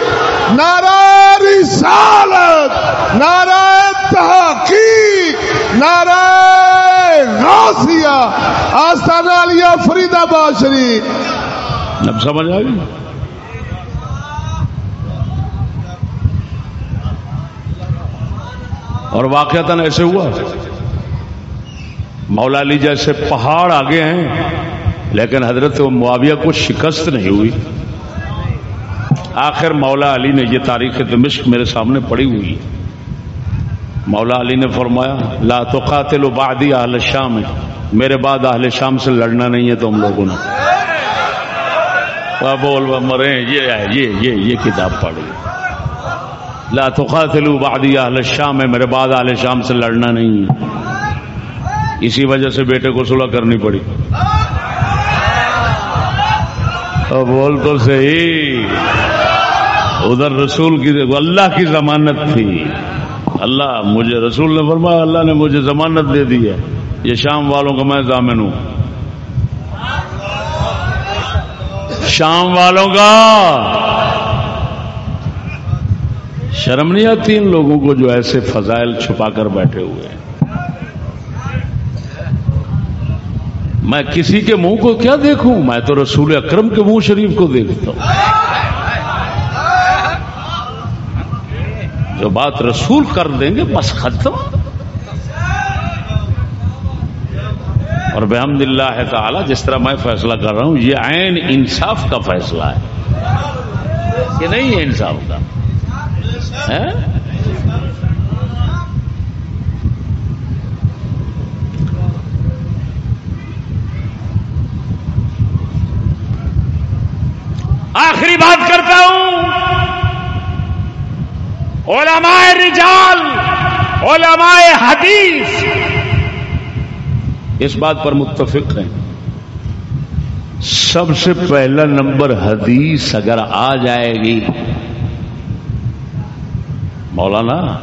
نعرہ رسالت، نعرہ تحقیق نعرہ غوثیہ آستانہ علیہ فرید آباد شریف۔ اب سمجھ آ گئی؟ اور واقعات ایسے ہوا۔ مولا علی جیسے پہاڑ آگے ہیں، لیکن حضرت معاویہ کو شکست نہیں ہوئی۔ آخر مولا علی نے یہ تاریخ دمشق میرے سامنے پڑی ہوئی۔ مولا علی نے فرمایا، لا تقاتل بعدی اہل شام میرے بعد اہل شام سے لڑنا نہیں ہے تم لوگوں نے۔ بول مرے، یہ ہے، یہ یہ یہ کتاب پڑھی لا تقاتلوا بعدی اہل شام ہے میرے بعد اہل شام سے لڑنا نہیں ہے۔ اسی وجہ سے بیٹے کو صلح کرنی پڑی۔ بول تو صحیح۔ ادھر رسول کی اللہ کی ضمانت تھی۔ اللہ، مجھے رسول نے فرمایا، اللہ نے مجھے ضمانت دے دی ہے۔ یہ شام والوں کا میں ضامن ہوں۔ شام والوں کا۔ شرم نہیں آتی ان لوگوں کو جو ایسے فضائل چھپا کر بیٹھے ہوئے ہیں؟ میں کسی کے منہ کو کیا دیکھوں؟ میں تو رسول اکرم کے منہ شریف کو دیکھتا ہوں۔ جو بات رسول کر دیں گے، بس ختم۔ اور بحمد اللہ تعالی، جس طرح میں فیصلہ کر رہا ہوں، یہ عین انصاف کا فیصلہ ہے۔ یہ نہیں ہے انصاف کا۔ آخری بات کرتا ہوں۔ علماء رجال، علماء حدیث۔ اس بات پر متفق ہیں۔ سب سے پہلا نمبر حدیث اگر آ جائے گی، مولانا،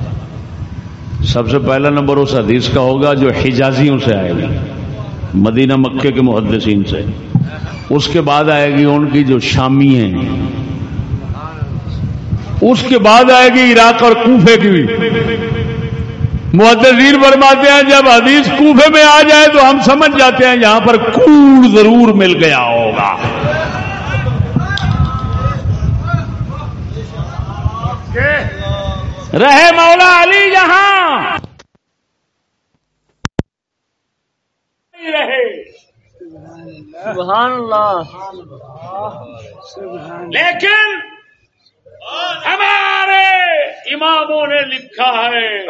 سب سے پہلا نمبر اس حدیث کا ہوگا جو حجازیوں سے آئے گی، مدینہ مکے کے محدثین سے۔ اس کے بعد آئے گی ان کی جو شامی ہیں۔ اس کے بعد آئے گی عراق اور کوفے کی۔ معدزین فرماتے ہیں جب حدیث کوفے میں آ جائے تو ہم سمجھ جاتے ہیں یہاں پر کوڑ ضرور مل گیا ہوگا۔ رہے مولا علی یہاں رہے۔ سبحان اللہ۔ لیکن ہمارے اماموں نے لکھا ہے۔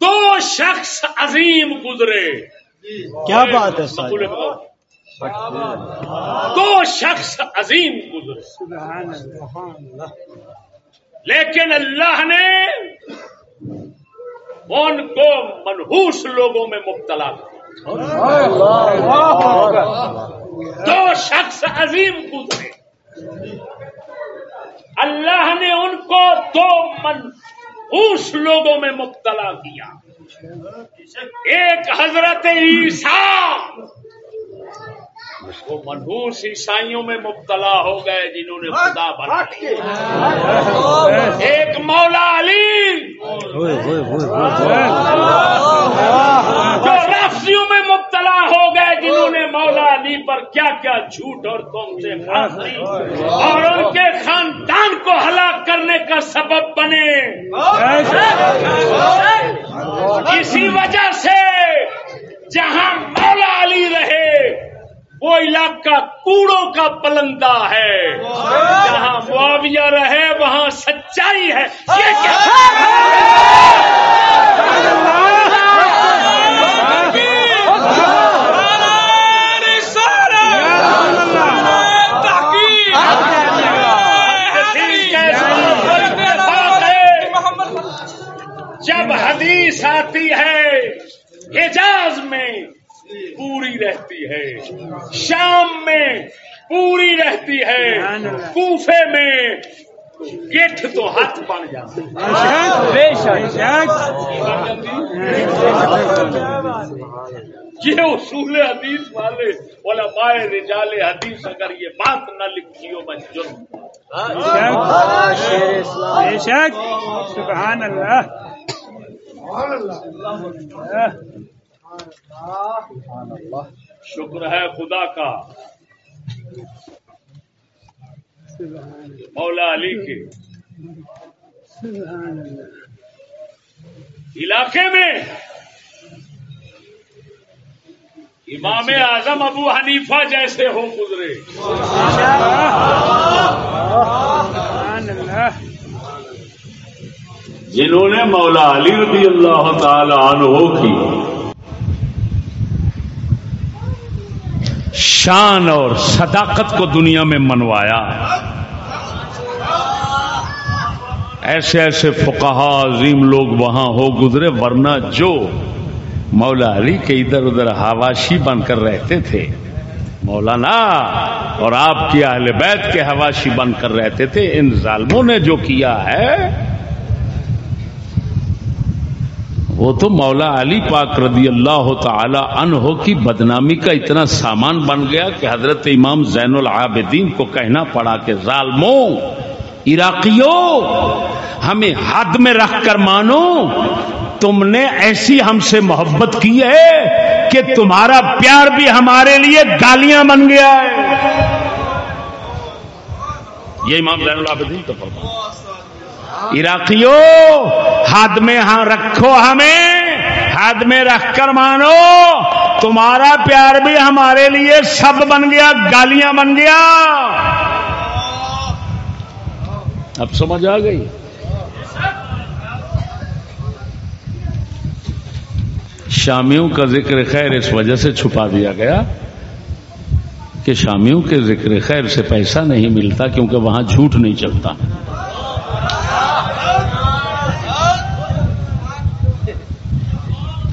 دو شخص عظیم گزرے۔ کیا بات ہے دو شخص عظیم گزرے۔ لیکن اللہ نے ان کو منحوس لوگوں میں مبتلا کیا۔ دو شخص عظیم گزرے۔ اللہ نے ان کو دو منحوس لوگوں میں مبتلا کیا۔ ایک حضرت عیسیٰ۔ وہ منحوس عیسائیوں میں مبتلا ہو گئے جنہوں نے خدا بنا ایک مولا علی جو رافضیوں میں مبتلا ہو گئے جنہوں نے مولا علی پر کیا کیا جھوٹ اور تم سے اور ان کے خاندان کو ہلاک کرنے کا سبب بنے۔ اسی وجہ سے جہاں مولا علی رہے وہ علاقہ کوڑوں کا پلندہ ہے۔ جہاں معاویہ رہے، وہاں سچائی ہے۔ یہ کیا جب حدیث آتی ہے، حجاز میں پوری رہتی ہے۔ شام میں پوری رہتی ہے۔ کوفے میں گٹھ تو ہاتھ بن جاتا ہے۔ بے شک۔ یہ اصول حدیث والے علماء رجال حدیث اگر یہ بات نہ لکھی ہو میں جرم۔ شیر اسلام بے شک۔ سبحان اللہ۔ شکر ہے خدا کا۔ مولا علی کے۔ علاقے میں امام اعظم ابو حنیفہ جیسے ہو گزرے۔ جنہوں نے مولا علی رضی اللہ تعالی عنہ کی شان اور صداقت کو دنیا میں منوایا۔ ایسے ایسے فقہا عظیم لوگ وہاں ہو گزرے، ورنہ جو مولا علی کے ادھر ادھر حواشی بن کر رہتے تھے، مولانا اور آپ کی اہل بیت کے حواشی بن کر رہتے تھے، ان ظالموں نے جو کیا ہے وہ تو مولا علی پاک رضی اللہ تعالی عنہ کی بدنامی کا اتنا سامان بن گیا کہ حضرت امام زین العابدین کو کہنا پڑا کہ ظالموں عراقیوں ہمیں حد میں رکھ کر مانو، تم نے ایسی ہم سے محبت کی ہے کہ تمہارا پیار بھی ہمارے لیے گالیاں بن گیا ہے۔ یہ امام زین العابدین تو فرمایا عراقیوں حد میں ہاں رکھو ہمیں، حد میں رکھ کر مانو۔ تمہارا پیار بھی ہمارے لیے سب بن گیا، گالیاں بن گیا۔ اب سمجھ آ گئی؟ شامیوں کا ذکر خیر اس وجہ سے چھپا دیا گیا کہ شامیوں کے ذکر خیر سے پیسہ نہیں ملتا کیونکہ وہاں جھوٹ نہیں چلتا۔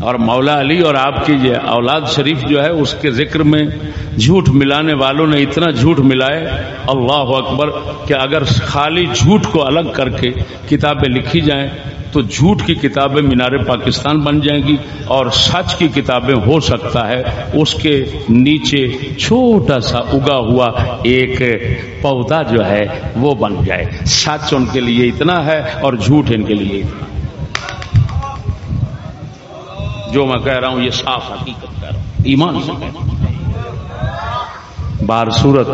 اور مولا علی اور آپ کی یہ اولاد شریف جو ہے، اس کے ذکر میں جھوٹ ملانے والوں نے اتنا جھوٹ ملائے، اللہ اکبر، کہ اگر خالی جھوٹ کو الگ کر کے کتابیں لکھی جائیں، تو جھوٹ کی کتابیں مینار پاکستان بن جائیں گی اور سچ کی کتابیں ہو سکتا ہے۔ اس کے نیچے چھوٹا سا اگا ہوا ایک پودا جو ہے، وہ بن جائے۔ سچ ان کے لیے اتنا ہے اور جھوٹ ان کے لیے اتنا۔ جو میں کہہ رہا ہوں یہ صاف حقیقت کہہ رہا ہوں۔ ایمان سے کہہ رہا ہوں۔ بار صورت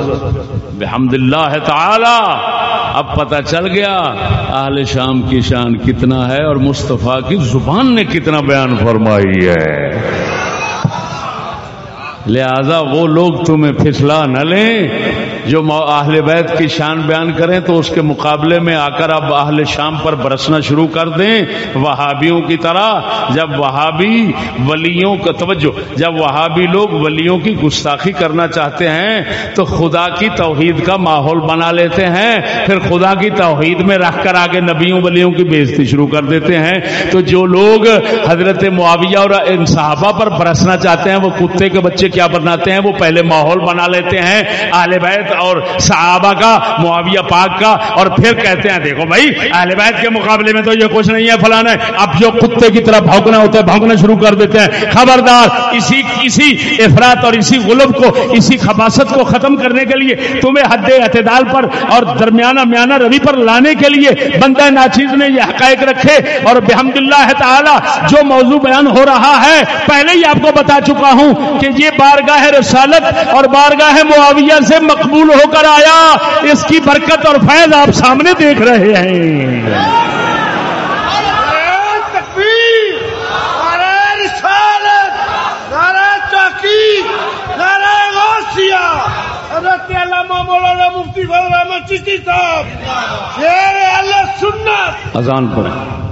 بحمد اللہ تعالی، اب پتہ چل گیا اہل شام کی شان کتنا ہے اور مصطفیٰ کی زبان نے کتنا بیان فرمائی ہے۔ لہذا وہ لوگ تمہیں پھسلا نہ لیں۔ جو اہل بیت کی شان بیان کریں تو اس کے مقابلے میں آ کر اب اہل شام پر برسنا شروع کر دیں وہابیوں کی طرح۔ جب وہابی ولیوں کا توجہ جب وہابی لوگ ولیوں کی گستاخی کرنا چاہتے ہیں تو خدا کی توحید کا ماحول بنا لیتے ہیں۔ پھر خدا کی توحید میں رکھ کر آگے نبیوں ولیوں کی بےزتی شروع کر دیتے ہیں۔ تو جو لوگ حضرت معاویہ اور ان صحابہ پر برسنا چاہتے ہیں، وہ کتے کے بچے کیا بناتے ہیں؟ وہ پہلے ماحول بنا لیتے ہیں۔ اہل بیت اور صحابہ کا، معاویہ پاک کا، اور پھر کہتے ہیں، دیکھو بھائی، اہل بیت کے مقابلے میں تو یہ کچھ نہیں ہے فلانا ہے اب جو کتے کی طرح بھونکنا ہوتا ہے، بھونکنا شروع کر دیتے ہیں۔ خبردار، اسی اسی افراد اور اسی غلب کو، اسی خباست کو ختم کرنے کے لیے، تمہیں حد اعتدال پر اور درمیانہ میانہ روی پر لانے کے لیے بندہ ناچیز نے یہ حقائق رکھے۔ اور بحمد اللہ تعالی، جو موضوع بیان ہو رہا ہے، پہلے ہی آپ کو بتا چکا ہوں کہ یہ بارگاہ رسالت اور بارگاہ معاویہ سے مقبول ہو کر آیا اس کی برکت اور فیض آپ سامنے دیکھ رہے ہیں۔ نعرہ تکبیر نعرہ رسالت نعرہ تحقیق نعرہ غوثیہ۔ حضرت علامہ مولانا مفتی صاحب شیر سنت۔ اذان پڑھیں